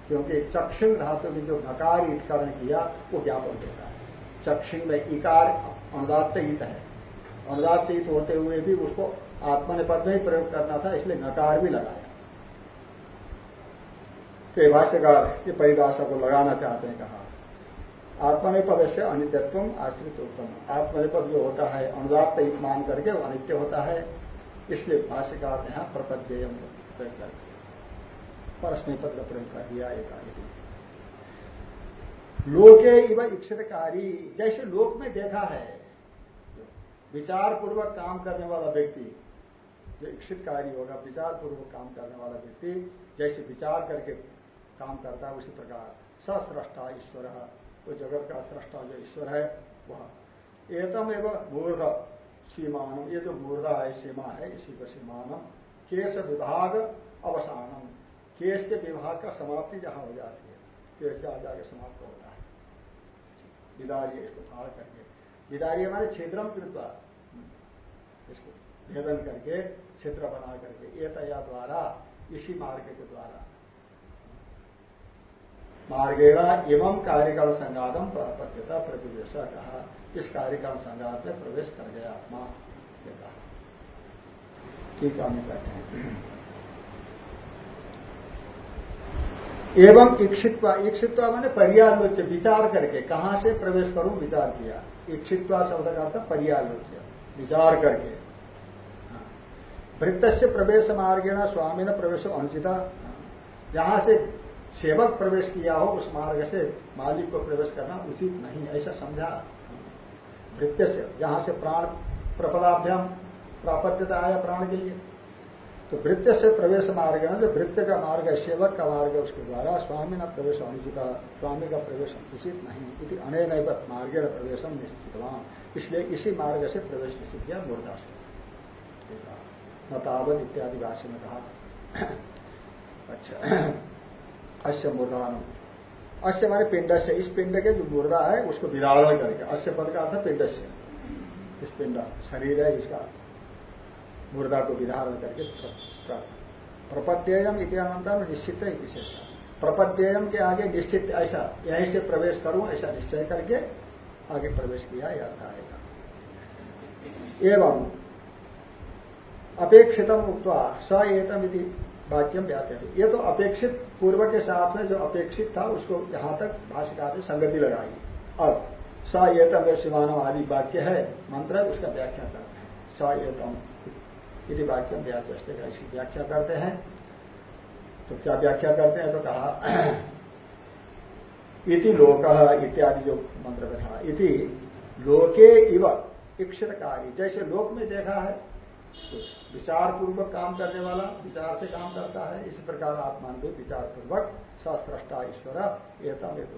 क्योंकि चक्षुण धातु की जो नकार ईतकरण किया, वो ज्ञापन देता है। चक्षुण में इकार अनुदात हित है। अनुदात ईत होते हुए भी उसको आत्मने पद में ही प्रयोग करना था, इसलिए नकार भी लगाया। तो भाष्यकार ये परिभाषा को लगाना चाहते हैं कहा। आत्मनिपद से अनित्यत्व आश्रित उत्तम। आत्मनिपद जो होता है अनुदात मान करके वो अनित्य होता है। इसलिए भाष्यकार ने यहाँ प्रयोग कर का प्रयोग कर दिया एक लोके इव इक्षितकारी जैसे लोक में देखा है विचार पूर्वक काम करने वाला व्यक्ति, जो इच्छित कार्य होगा विचार पूर्वक काम करने वाला व्यक्ति, जैसे विचार करके काम करता है उसी प्रकार। सस्रष्टा ईश्वर। वो जगत का सृष्टा जो ईश्वर है, वह। एतम एवं मूर्ध सीमानम ये जो मूर्धा है, सीमा है, इसी को सीमानम केश विभाग अवसानम केश के विभाग का समाप्ति जहाँ हो जाती है। केश जहाँ जाके समाप्त होता है। विदारी इसको फाड़ करके। विदारी हमारे क्षेत्रम कृपा इसको भेदन करके क्षेत्र बना करके। एतया द्वारा, इसी मार्ग के द्वारा। मार्गेणा एवं कार्यकाल संघातम प्रापत्यता प्रतिवेश कहा इस कार्यकाल संघात में प्रवेश कर गया आत्मा। ने कहा। ठीक है कहते हैं। एवं इक्षित्वा इक्षित्वा मैंने पर्यालोच्य, विचार करके, कहाँ से प्रवेश करूँ? विचार किया। इक्षित्वा शब्द का अर्थ पर्यालोच्य, विचार करके। वृत्त से प्रवेश मार्गेण स्वामी ने प्रवेश अनुचिता जहाँ से सेवक प्रवेश किया हो, उस मार्ग से मालिक को प्रवेश करना उचित नहीं, ऐसा समझा। वृत्य से जहाँ से प्राण प्रपदाभ्याम प्रापत्यता आया प्राण के लिए। तो वृत्य से प्रवेश मार्ग है जो वृत्य का मार्ग है, सेवक का मार्ग है, उसके द्वारा स्वामी न प्रवेश अनुचित, स्वामी का प्रवेश उचित नहीं, इति अनैन मार्ग प्रवेशम निश्चितवान। इसलिए इसी मार्ग से प्रवेश निश्चित किया मुर्दा से न इत्यादि भाष्य में कहा अच्छा। अश्य मुर्दान अश्य हमारे पिंड से इस पिंड के जो मुर्दा है, उसको विदारण करके अश्य पद का अर्थ है पिंड से इस पिंड, शरीर है, इसका मुर्दा को विधारण करके प्रपत्ययम प्रपद्यम इतिहानंतर निश्चित है विशेष प्रपत्ययम के आगे निश्चित, ऐसा, यहीं से प्रवेश करूँ, ऐसा निश्चय करके आगे प्रवेश किया अर्थ आएगा। एवं अपेक्षितम उक्वा स एतम वाक्यम व्याख्या ये तो अपेक्षित पूर्व के साथ में जो अपेक्षित था, उसको यहाँ तक भाषिका ने संगति लगाई। अब, स एतम शिवानम आदि वाक्य है, मंत्र उसका व्याख्या करते हैं। स एतम। यदि वाक्यम व्याचष्ट का इसकी व्याख्या करते हैं। तो क्या व्याख्या करते हैं? तो कहा, इति लोक इत्यादि जो मंत्र में था इति लोके इव इक्षित कार्य जैसे लोक में देखा है विचार पूर्वक काम करने वाला, विचार से काम करता है, इसी प्रकार आत्मान भी विचार पूर्वक सस्त्रष्टा ईश्वर एतम एक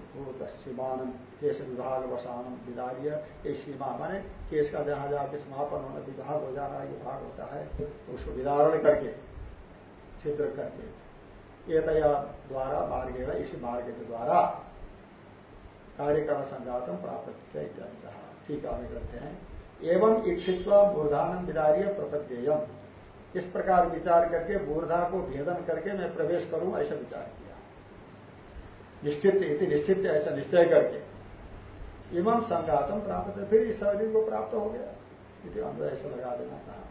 सीमान केश विभाग वसानम विदार्य। ये सीमा माने केश का जहाँ जाके समापन होना विभाग हो जाना, ये भाग होता है, उसको विदारण करके, छिद्र करके। एतया द्वारा मार्ग इसी मार्ग के द्वारा कार्यक्रम संघातम प्राप्त किया इत्यादि कहा ठीक है करते हैं। एवं इक्षित्व मूर्धानम विदार्य प्रपद्येयम। इस प्रकार विचार करके मूर्धा को भेदन करके मैं प्रवेश करूँ, ऐसा विचार किया। निश्चित इति निश्चित ऐसा निश्चय करके। इमम संघातम प्राप्त, फिर इस शरीर को प्राप्त हो गया। इति हम ऐसा लगा देना कहा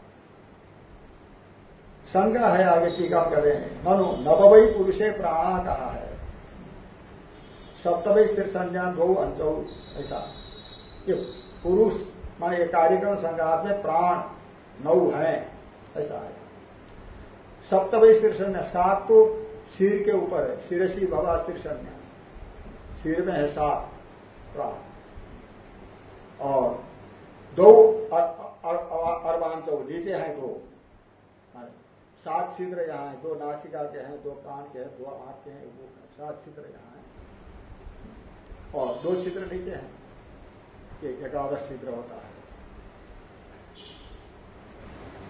संज्ञा है आगे टीका करें मनु नववई पुरुषे प्राणा कहा है। सप्तवई स्थिर संज्ञान बहु अंशौ, ऐसा। पुरुष माने ये कार्यक्रम संघात में प्राण नौ है, ऐसा है। सप्तवय शीर्षण्य सात तो सिर के ऊपर है, शिरसी भवा शीर्षण्य सिर में है सात प्राण। और दो अर्वांश नीचे हैं दो। सात छिद्र यहाँ है, दो नासिका के हैं, दो कान के हैं, दो आँख के हैं वो सात छिद्र यहाँ है। और दो छिद्र नीचे हैं। ये एकादश छिद्र होता है।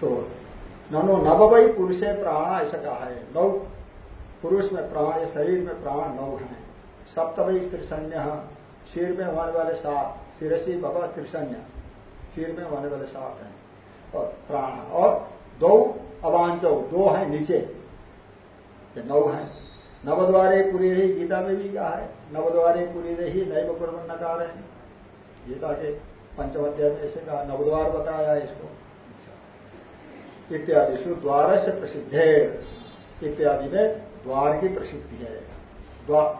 तो ननो नववई पुरुषे प्राण ऐसा कहा है। नौ पुरुष में प्राण शरीर में प्राण नौ है। सप्तवई स्त्रीसन्य सिर में होने वाले सात सिरसी बाबा स्त्रीसन्य सिर में होने वाले सात हैं। और प्राण, और दो अवांचो दो है नीचे। ये नौ है। नवद्वारे पुरी रही गीता में भी कहा है। नवद्वारे पुरी रही नैव पूर्व नकार है गीता के पंचम अध्याय में ऐसे कहा, नवद्वार बताया इसको। इत्यादि द्वार से प्रसिद्ध है इत्यादि में द्वार की प्रसिद्धि है।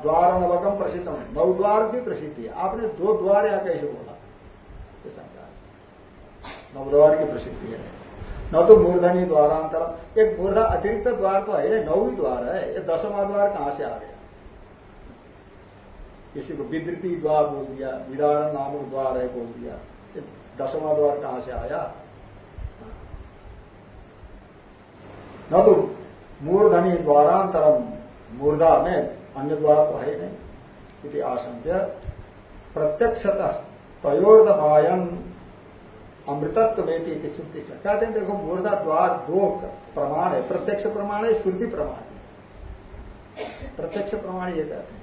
द्वार नवकम प्रसिद्ध है। नौ द्वार की प्रसिद्धि है। आपने दो द्वार यहाँ कैसे बोला? नवद्वार की प्रसिद्धि है। न तो मूर्धनी द्वारांतर एक मूर्धा अतिरिक्त द्वार तो है नौ द्वार है। ये दसवा द्वार कहाँ से आ गया? किसी को विद्रती द्वार बोल दिया, विदारण नामक द्वार है बोल दिया। दसवा द्वार कहाँ से आया? न तो मूर्धनी द्वारांतरम, मूर्धा में अन्य द्वार तो है नहीं, इति आशंक्य। प्रत्यक्ष तयोर्दमायन अमृतत्व में थी श्रुति से। कहते हैं? देखो, मूर्धा द्वार दो प्रमाण है। प्रत्यक्ष प्रमाण है, श्रुति प्रमाण है। प्रत्यक्ष प्रमाण ये कहते हैं।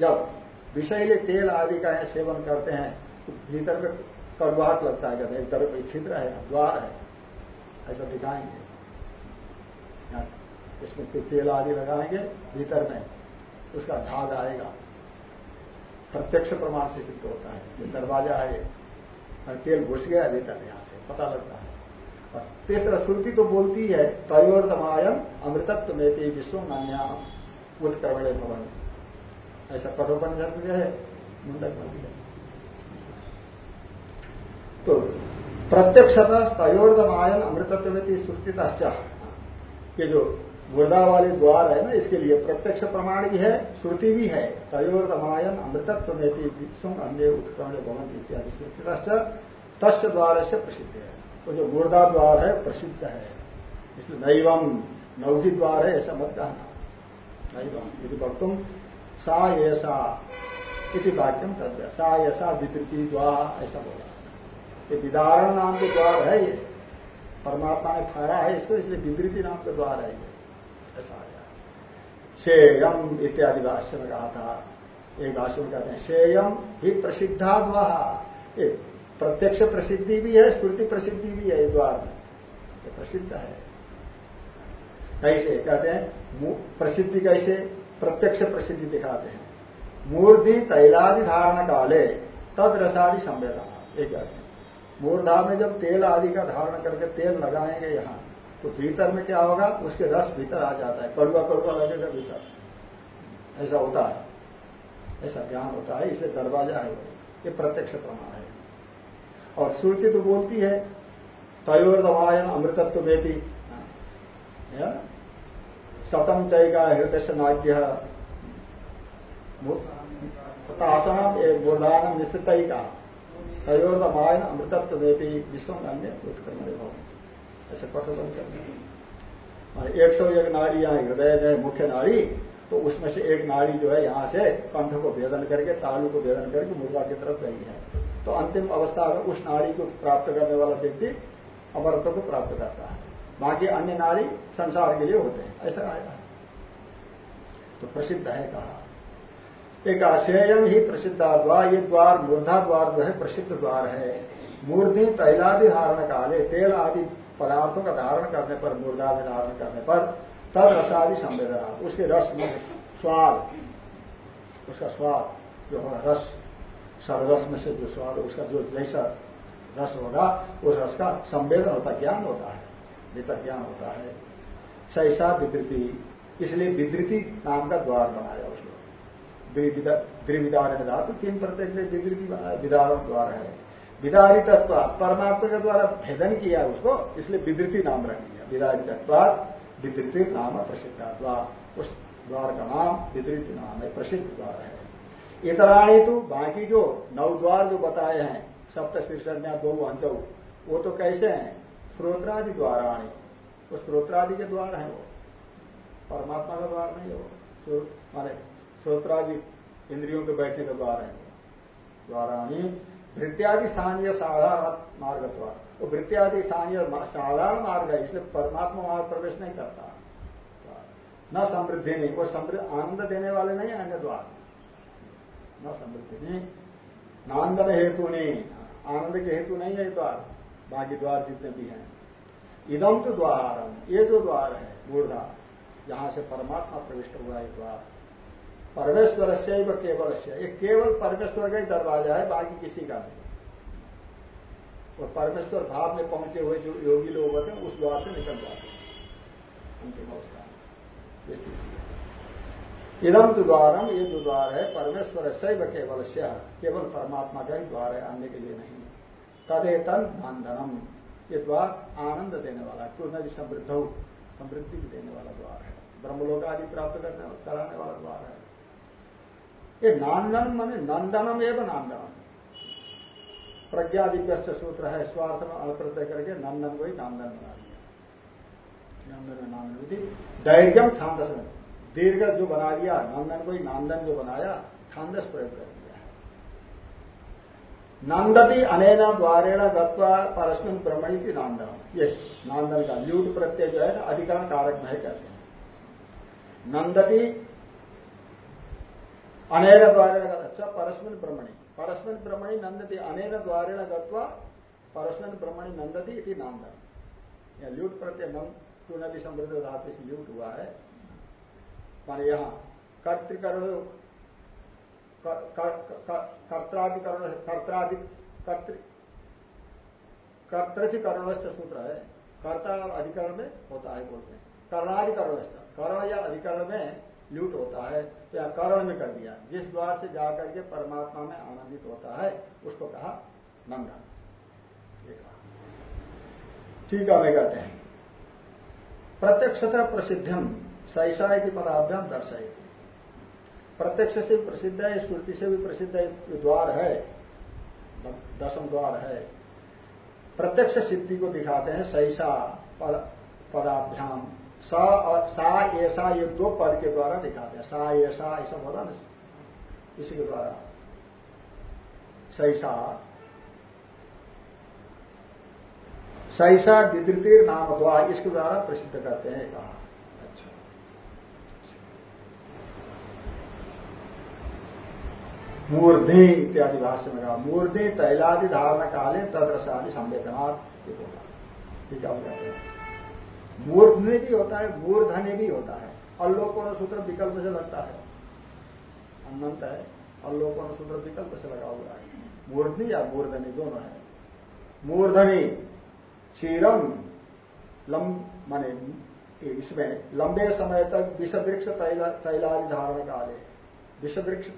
जब विषैले तेल आदि का सेवन करते हैं तो भीतर में कड़वाहट लगता है, कहते हैं, एक तरफ़ छिद्र है, द्वार है, ऐसा दिखाएँगे। इसमें तेल आदि लगाएँगे, भीतर में, उसका झाग आएगा। प्रत्यक्ष प्रमाण से सिद्ध होता है, ये दरवाज़ा है तेल घुस गया भीतर यहाँ से, पता लगता है। और तीसरा, श्रुति तो बोलती है तयोर्दमायम अमृतत्व में विश्व नान्याम उत्कर्मणे भवन ऐसा कठोपनिषद में है, मुंडक में है तो प्रत्यक्षता तयोर्दमायन अमृतत्व में श्रुति ये जो गुर्दा वाले द्वार है ना, इसके लिए प्रत्यक्ष प्रमाण भी है, श्रुति भी है। तयोर्धमायन अमृतत्व में अन्य उत्क्रमण भवन इत्यादि श्रुति तस् द्वार से प्रसिद्ध है। वो जो गुर्दा द्वार है, प्रसिद्ध है। इसलिए नैवम नौकी द्वार है, ऐसा मत कहना। नैवम यदि वक्तुम सा इति वाक्यम तद्य सा ऐसा विकृति द्वार ऐसा बोला। ये विदारण नाम के द्वार है ये। परमात्मा ने फाड़ा है इसको, इसलिए विवृति नाम के द्वार है ये। ऐसा आया। शेयम इत्यादि भाष्य में कहा था। एक भाष्य में कहते हैं, शेयम ही प्रसिद्धा द्वार प्रत्यक्ष प्रसिद्धि भी है श्रुति प्रसिद्धि भी है द्वार में। प्रसिद्ध है। कैसे? कहते हैं प्रसिद्धि कैसे? प्रत्यक्ष प्रसिद्धि दिखाते हैं। मूर्धि तैलादि धारण काले तद रसादि संवेदना एक हैं। मूर्धा में जब तेल आदि का धारण करके तेल लगाएँगे यहाँ तो भीतर में क्या होगा? उसके रस भीतर आ जाता है। कड़ुआ कड़ुआ लगेगा भीतर। ऐसा होता है। ऐसा ज्ञान होता है। इसे दरवाज़ा है ये प्रत्यक्ष प्रमाण है। और श्रुति तो बोलती है तयोर दवायन अमृतत्व बेटी सतम चय का हृदय से नाट्य तासनम एक निश्चित ही का तयोर दवायन अमृतत्व बेटी विश्व अन्य उत्क्रमण भवन ऐसे कठोर और एक सौ एक नाड़ी यहाँ हृदय में मुख्य नाड़ी तो उसमें से एक नाड़ी जो है यहाँ से कंठ को भेदन करके, तालू को भेदन करके मुर्गा की तरफ़ गई है। तो अंतिम अवस्था में उस नाड़ी को प्राप्त करने वाला व्यक्ति अमरत्व को प्राप्त करता है। बाकी अन्य नारी संसार के लिए होते हैं। ऐसा आया। तो प्रसिद्ध है कहा। एक अशेयम ही प्रसिद्ध द्वार, ये द्वार, मूर्धा द्वार जो है प्रसिद्ध द्वार है। मूर्धि तैलादि धारण काले, तेल आदि पदार्थों का धारण करने पर मुर्दा में धारण करने पर, तद रसादि संवेदना। उसके रस में स्वाद, उसका स्वाद जो होगा, रस सर्वरस में से जो स्वाद, उसका जो जैसा रस होगा, उस रस का संवेदन होता, ज्ञान होता है। भीतर ज्ञान होता है? सैसा विद्युति इसलिए विद्युति नाम का द्वार बनाया उसको द्विविदारण धातु तीन प्रत्येक ने विद्युति बनाया। विदारण द्वार है। विदारितत्व, परमात्मा के द्वारा भेदन किया उसको, इसलिए विद्युति नाम रख दिया। विदारितत्वाद विद्युति नाम प्रसिद्ध उस द्वार का नाम विद्युति नाम है, प्रसिद्ध द्वार है। इतराणी तो बाकी जो नौ द्वार जो बताए हैं सप्त शीर्षण्या दो अंचौ वो तो कैसे हैं? स्रोत्रादि द्वाराणी। वो स्रोत्रादि के द्वार है वो। परमात्मा का द्वार नहीं है वो माने स्रोत्रादि इंद्रियों के बैठने का द्वार है द्वारा द्वाराणी वृत्यादि स्थानीय साधारण मार्ग द्वार। वो वृत्यादि स्थानीय साधारण मार्ग है, इसलिए परमात्मा वहाँ प्रवेश नहीं करता। न समृद्धि नहीं, वो समृद्ध आनंद देने वाले नहीं अन्य द्वार। न समृद्धि नहीं, नांदन हेतु नहीं, आनंद के हेतु नहीं है द्वार। बाकी द्वार जितने भी हैं। इदम तो द्वार, ये जो द्वार है, मूर्धा, जहाँ से परमात्मा प्रविष्ट हुआ है द्वार। परमेश्वर से व केवल से केवल परमेश्वर का ही दरवाज़ा है, बाकी किसी का नहीं। और परमेश्वर भाव में पहुँचे हुए जो योगी लोग होते हैं, उस द्वार से निकल जाते हैं। अंतिम अवस्था। इदम तो द्वारम ये जो द्वार है परमेश्वर शैव केवल से केवल परमात्मा का ही द्वार है आने के लिए नहीं। तदेतन नांदनम ये द्वार आनंद देने वाला क्यों? नदी समृद्ध समृद्धि देने वाला द्वार है। ब्रह्मलोक आदि प्राप्त करने कराने वाला द्वार है। ये नांदन माने नंदनम एवं नांदनम। प्रज्ञादिव्य सूत्र है, स्वार्थ में अप्रत्यय करके नंदन को ही नांदन बना दिया। नंदन में नांदन विधि। दैर्घ्यम छांदस दीर्घ जो बना दिया, नंदन को ही नांदन जो बनाया, छांदस प्रयोग कर। नंदती अनेना द्वारेण गत्वा परस्मिन ब्रह्मणी की नांदन ये नांदन का ल्यूट प्रत्यय जो है ना, अधिकरण कारक में कहते हैं। नंदती अनेर द्वारेण अच्छा परस्मिन ब्रह्मणी। परस्मिन ब्रह्मणी नंदती अनेन द्वारेण गत्वा, परस्मिन ब्रह्मणी नंदती इति नांदन या ल्यूट प्रत्यय नंद टू नदी समृद्ध धातु से ल्यूट हुआ है? माने यहाँ, कर्तिकरण कर्त्राधिकरण कर्त्रादि कर्तृधिकरण सूत्र है। कर्ता और अधिकरण में होता है बोलते हैं। कर्णाधिकरण कर्ण या अधिकरण में ल्यूट होता है, या करण में कर दिया। जिस द्वार से जाकर के परमात्मा में आनंदित होता है, उसको कहा नंदन ठीक है कहते हैं। प्रत्यक्षता प्रसिद्धम सैसा की पदाभ्याम दर्शाई प्रत्यक्ष से प्रसिद्ध है श्रुति से भी प्रसिद्ध है द्वार है दशम द्वार है। प्रत्यक्ष सिद्धि को दिखाते हैं, सैसा पदाभ्याम, सा और सा ऐसा ये दो पद के द्वारा दिखाते हैं। सा ऐसा ऐसा बोला ना इसी के द्वारा। सैसा। सैसा विद्युतीर नाम द्वार इसके द्वारा प्रसिद्ध करते हैं कहा अच्छा मूर्धि इत्यादि भाष्य में कहा, मूर्धि तैलादि धारण काले तदरसादि संवेदना ठीक है कहते हैं मूर्धने भी होता है मूर्धने भी होता है। अल्लोकोन सूत्र विकल्प से लगता है। अनंत है अल्लोकोन सूत्र विकल्प से लगा हुआ है। मूर्धनी या मूर्धनी दोनों है। मूर्धनी चीरम लम माने इसमें लंबे समय तक विषवृक्ष तैलादि धारण काल विषवृक्ष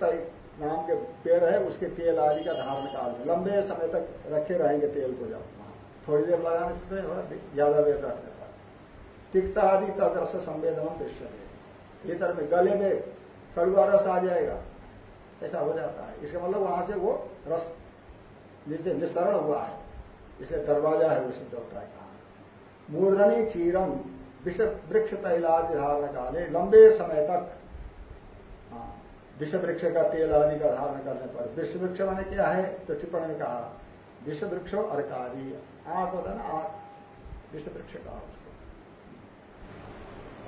नाम के पेड़ है, उसके तेल आदि का धारण काल है लंबे समय तक रखे रहेंगे तेल को जब। थोड़ी देर लगाने से ज़्यादा देर रखते तिक्ता आदि तदरस संवेदन दृश्य है। इतर में गले में कड़ुआ रस आ जाएगा, ऐसा हो जाता है। इसका मतलब वहाँ से वो रस नीचे निस्तरण हुआ है। इसे दरवाज़ा है वो सिद्ध होता है। कहा मूर्धनी चीरम विष वृक्ष तैलादि धारण काले लंबे समय तक विष वृक्ष का तेल आदि का धारण करने पर। विश्व वृक्ष मैंने क्या है? तो टिप्पणी में कहा विश्व वृक्ष अर्कादि। आँख होता ना आँख विश्व वृक्ष कहा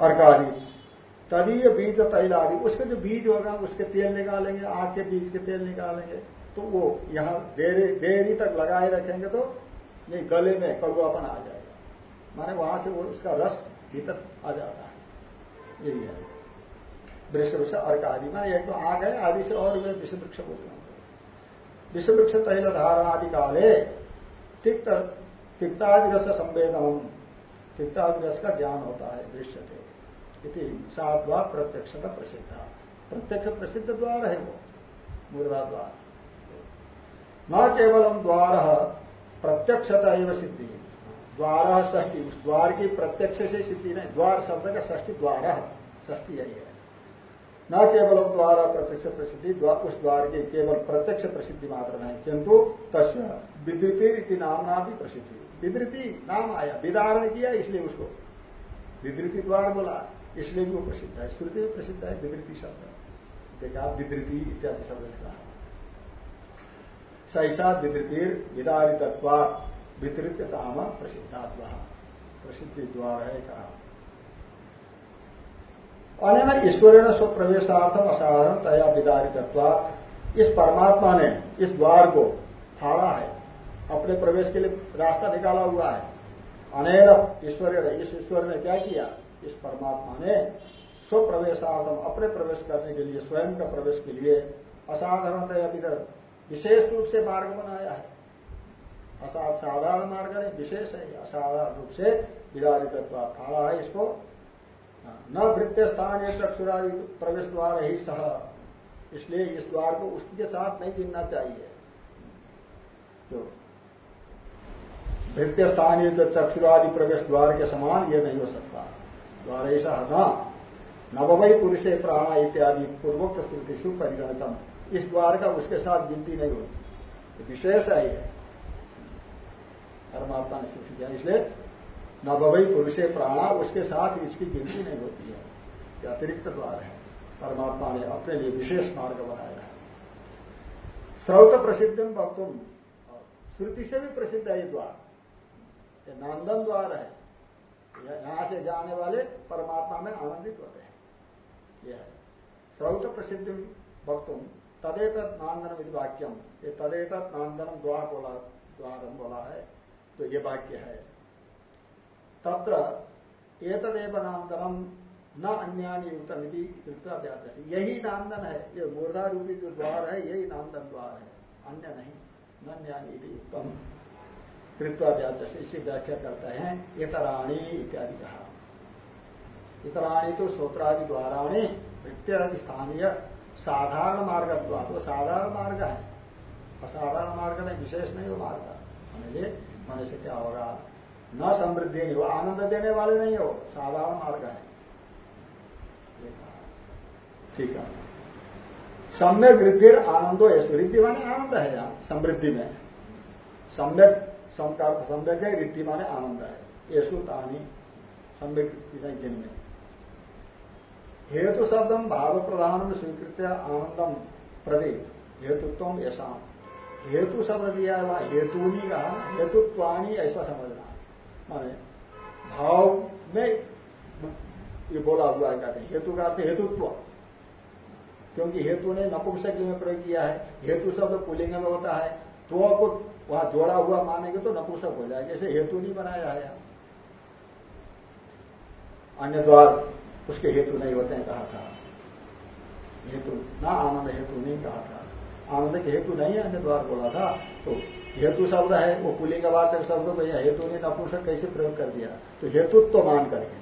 अर्कादि। तदीय बीज तैल आदि उसके जो बीज होगा, उसके तेल निकालेंगे, आग के बीज के तेल निकालेंगे। तो वो यहाँ देरी देरी तक लगाए रखेंगे तो ये गले में कड़ुआपन आ जाएगा। माने वहाँ से वो उसका रस भीतर आ जाता है। यही है। वृक्ष वृक्ष अर्क आदि। माने एक तो आग है, आदि से और वे विश्व वृक्ष बोलते हैं। विश्व वृक्ष तैल धारण आदि काले, तिक्त तिक्तादि रस संवेदनम। तिक्तादि रस का ज्ञान होता है, दृश्य थे। साद्वार प्रत्यक्षता प्रसिद्ध। प्रत्यक्ष प्रसिद्ध द्वार है वो मुर्दा द्वार। न केवलम द्वार, प्रत्यक्षता एवं सिद्धि। द्वार ष्टी उस द्वार की प्रत्यक्ष से सिद्धि नहीं, द्वार शब्द का ष्टी द्वार ष्टी यही है। न केवल द्वारा प्रत्यक्ष प्रसिद्धि उस द्वार की केवल प्रत्यक्ष प्रसिद्धि मात्र नहीं, किंतु तस् विद्युति नामना भी प्रसिद्धि। विद्युति नाम आया, विदारण किया इसलिए उसको। विद्युति द्वार बोला, इसलिए भी वो प्रसिद्ध है। श्रुति भी प्रसिद्ध है विवृति शब्द कहा विधृति इत्यादि शब्द कहा सैसा विधृतिर विदारितत्वा वितरितताम प्रसिद्धात्मा। प्रसिद्धि द्वार है कहा। अनेन ईश्वरेण स्वप्रवेशार्थम असाधारण तया विदारितत्वात। इस परमात्मा ने इस द्वार को फाड़ा है। अपने प्रवेश के लिए रास्ता निकाला हुआ है। अनेक ईश्वर इस ईश्वर ने क्या किया? इस परमात्मा ने स्वप्रवेशार्थम, अपने प्रवेश करने के लिए, स्वयं का प्रवेश के लिए असाधारणतया इधर विशेष रूप से मार्ग बनाया है। असाध साधारण मार्ग नहीं, विशेष है, असाधारण रूप से विदारित फाड़ा है इसको। न वृत्य स्थान एक चक्षुरादि प्रवेश द्वार ही सह। इसलिए इस द्वार को उसके साथ नहीं गिनना चाहिए। तो भृत्य स्थानीय जो चक्षुरादि प्रवेश द्वार के समान ये नहीं हो सकता। द्वार ऐसा न। नवमई पुरुष प्राणा इत्यादि पूर्वोक्त स्थिति सु इस द्वार का उसके साथ गिनती नहीं होती। विशेष है ये। परमात्मा ने सृष्टि किया इसलिए नवमई पुरुष प्राणा, उसके साथ इसकी गिनती नहीं होती है। यह अतिरिक्त द्वार है। परमात्मा ने अपने लिए विशेष मार्ग बनाया है। स्रोत प्रसिद्ध भक्तुम। श्रुति से भी प्रसिद्ध है ये द्वार। ये नंदन द्वार है। यहाँ से जाने वाले परमात्मा में आनंदित होते हैं। यह स्रौत प्रसिद्ध वक्तुम तदेत नांदन विधि वाक्यम। ये तदेत नांदनम द्वार बोला द्वार बोला है। तो ये वाक्य है। तत्र एतदेव नांदनम न अन्यानी युक्त निधि व्याचती यही नांदन है, ये मूर्धा रूपी जो द्वार है, यही नांदन द्वार है। अन्य नहीं, न न्यानी युक्तम कृत्वाद्याच इसी व्याख्या करते हैं, इतराणी इत्यादि कहा। इतराणी तो सूत्रादि द्वाराणी वृत्ति स्थानीय साधारण मार्ग द्वार। वो साधारण मार्ग है। असाधारण मार्ग में विशेष नहीं हो मार्ग। होने होने से क्या होगा? न समृद्धि नहीं हो, आनंद देने वाले नहीं हो, साधारण मार्ग है। ठीक है। सम्यक वृद्धि आनंदो, यश वृद्धि माने आनंद है यहाँ समृद्धि में। सम्यक सम्यक है, रिद्धि माने आनंद है। येसु तानी, सम्यक जिनमें। हेतु शब्दम, भाव प्रधान स्वीकृत आनंदम प्रदे हेतुत्व ऐसा हेतु शब्द दिया है वहाँ हेतु नहीं कहा हेतुत्वानी ऐसा समझना। माने, भाव में ये बोला हुआ कहते हेतु का अर्थ हेतुत्व। क्योंकि हेतु ने नपुंसक में प्रयोग किया है, हेतु शब्द पुलिंग में होता है तो को वहाँ जोड़ा हुआ मानेंगे तो नपुंसक हो जाएगा जैसे हेतु नहीं बनाया है अन्य द्वार उसके हेतु नहीं होते हैं, कहा था। हेतु, ना आनंद हेतु नहीं कहा था। आनंद के हेतु नहीं है अन्य द्वार बोला था तो हेतु शब्द है, वो पुलिंग वाचक शब्द को यह हेतु ने नपुंसक कैसे प्रयोग कर दिया? तो हेतुत्व तो मान करके,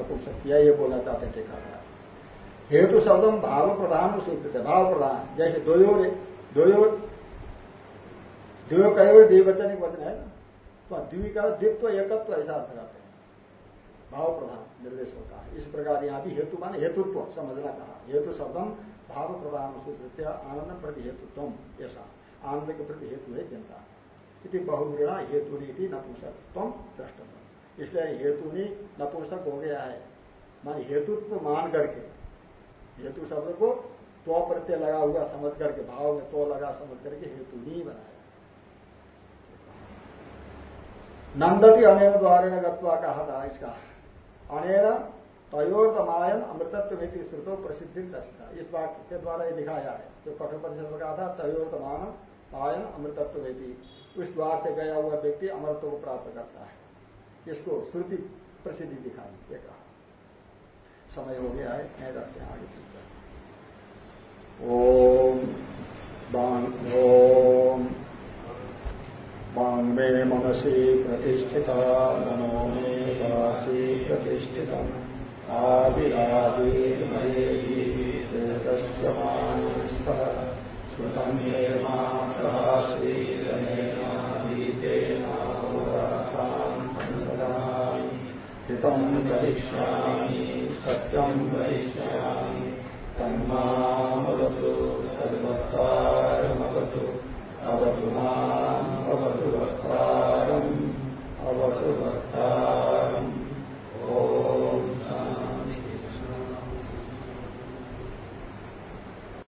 नपुंसक किया ये बोलना चाहते थे कहा। हेतु शब्दम भाव प्रधान स्वीकृत है भाव प्रधान, जैसे दोयोर दोयोर द्विव कई द्विवचन एक वचन है ना? तो द्वि का द्वित्व, एकत्व ऐसा अर्थ करते हैं। भाव प्रधान निर्देश होता है। इस प्रकार यहाँ भी हेतु मान हेतुत्व, समझना कहा। हेतु शब्दम भाव प्रधान सूत्र आनंद प्रति हेतुत्व, ऐसा। आनंद के प्रति हेतु है चिंता। इति बहुगुणा हेतु नीति नपुंसकत्व दृष्ट। इसलिए हेतु नहीं नपुंसक हो गया है। मान हेतुत्व मान करके। हेतु शब्द को तो प्रत्यय लगा हुआ समझ करके, भाव में तो लगा समझ करके हेतु नहीं बनाया। नंदती अनेन द्वारे गत्वा कहा था इसका। अनेन तयोर्तमायन अमृतत्व नीति श्रुतो प्रसिद्धि दर्शिता। इस बात के द्वारा ये दिखाया है। जो कठोर परिषद में कहा था तयोर्तमान पायन अमृतत्व नीति उस द्वार से गया हुआ व्यक्ति अमृतत्व को प्राप्त करता है। इसको श्रुति प्रसिद्धि दिखाई, ये कहा। समय हो गया है, मैं रखते आगे ओम ओम। वाङ्मे मनसि प्रतिष्ठिता मनो मे वासि प्रतिष्ठितम् आविराजीर्मयेतस्य मानस्तः श्रुतम् हितं करिष्यामि सत्यं करिष्यामि तन्मामवतु तद्वक्तारमवतु अवतु माम् अवतु अवतु वक्तारम्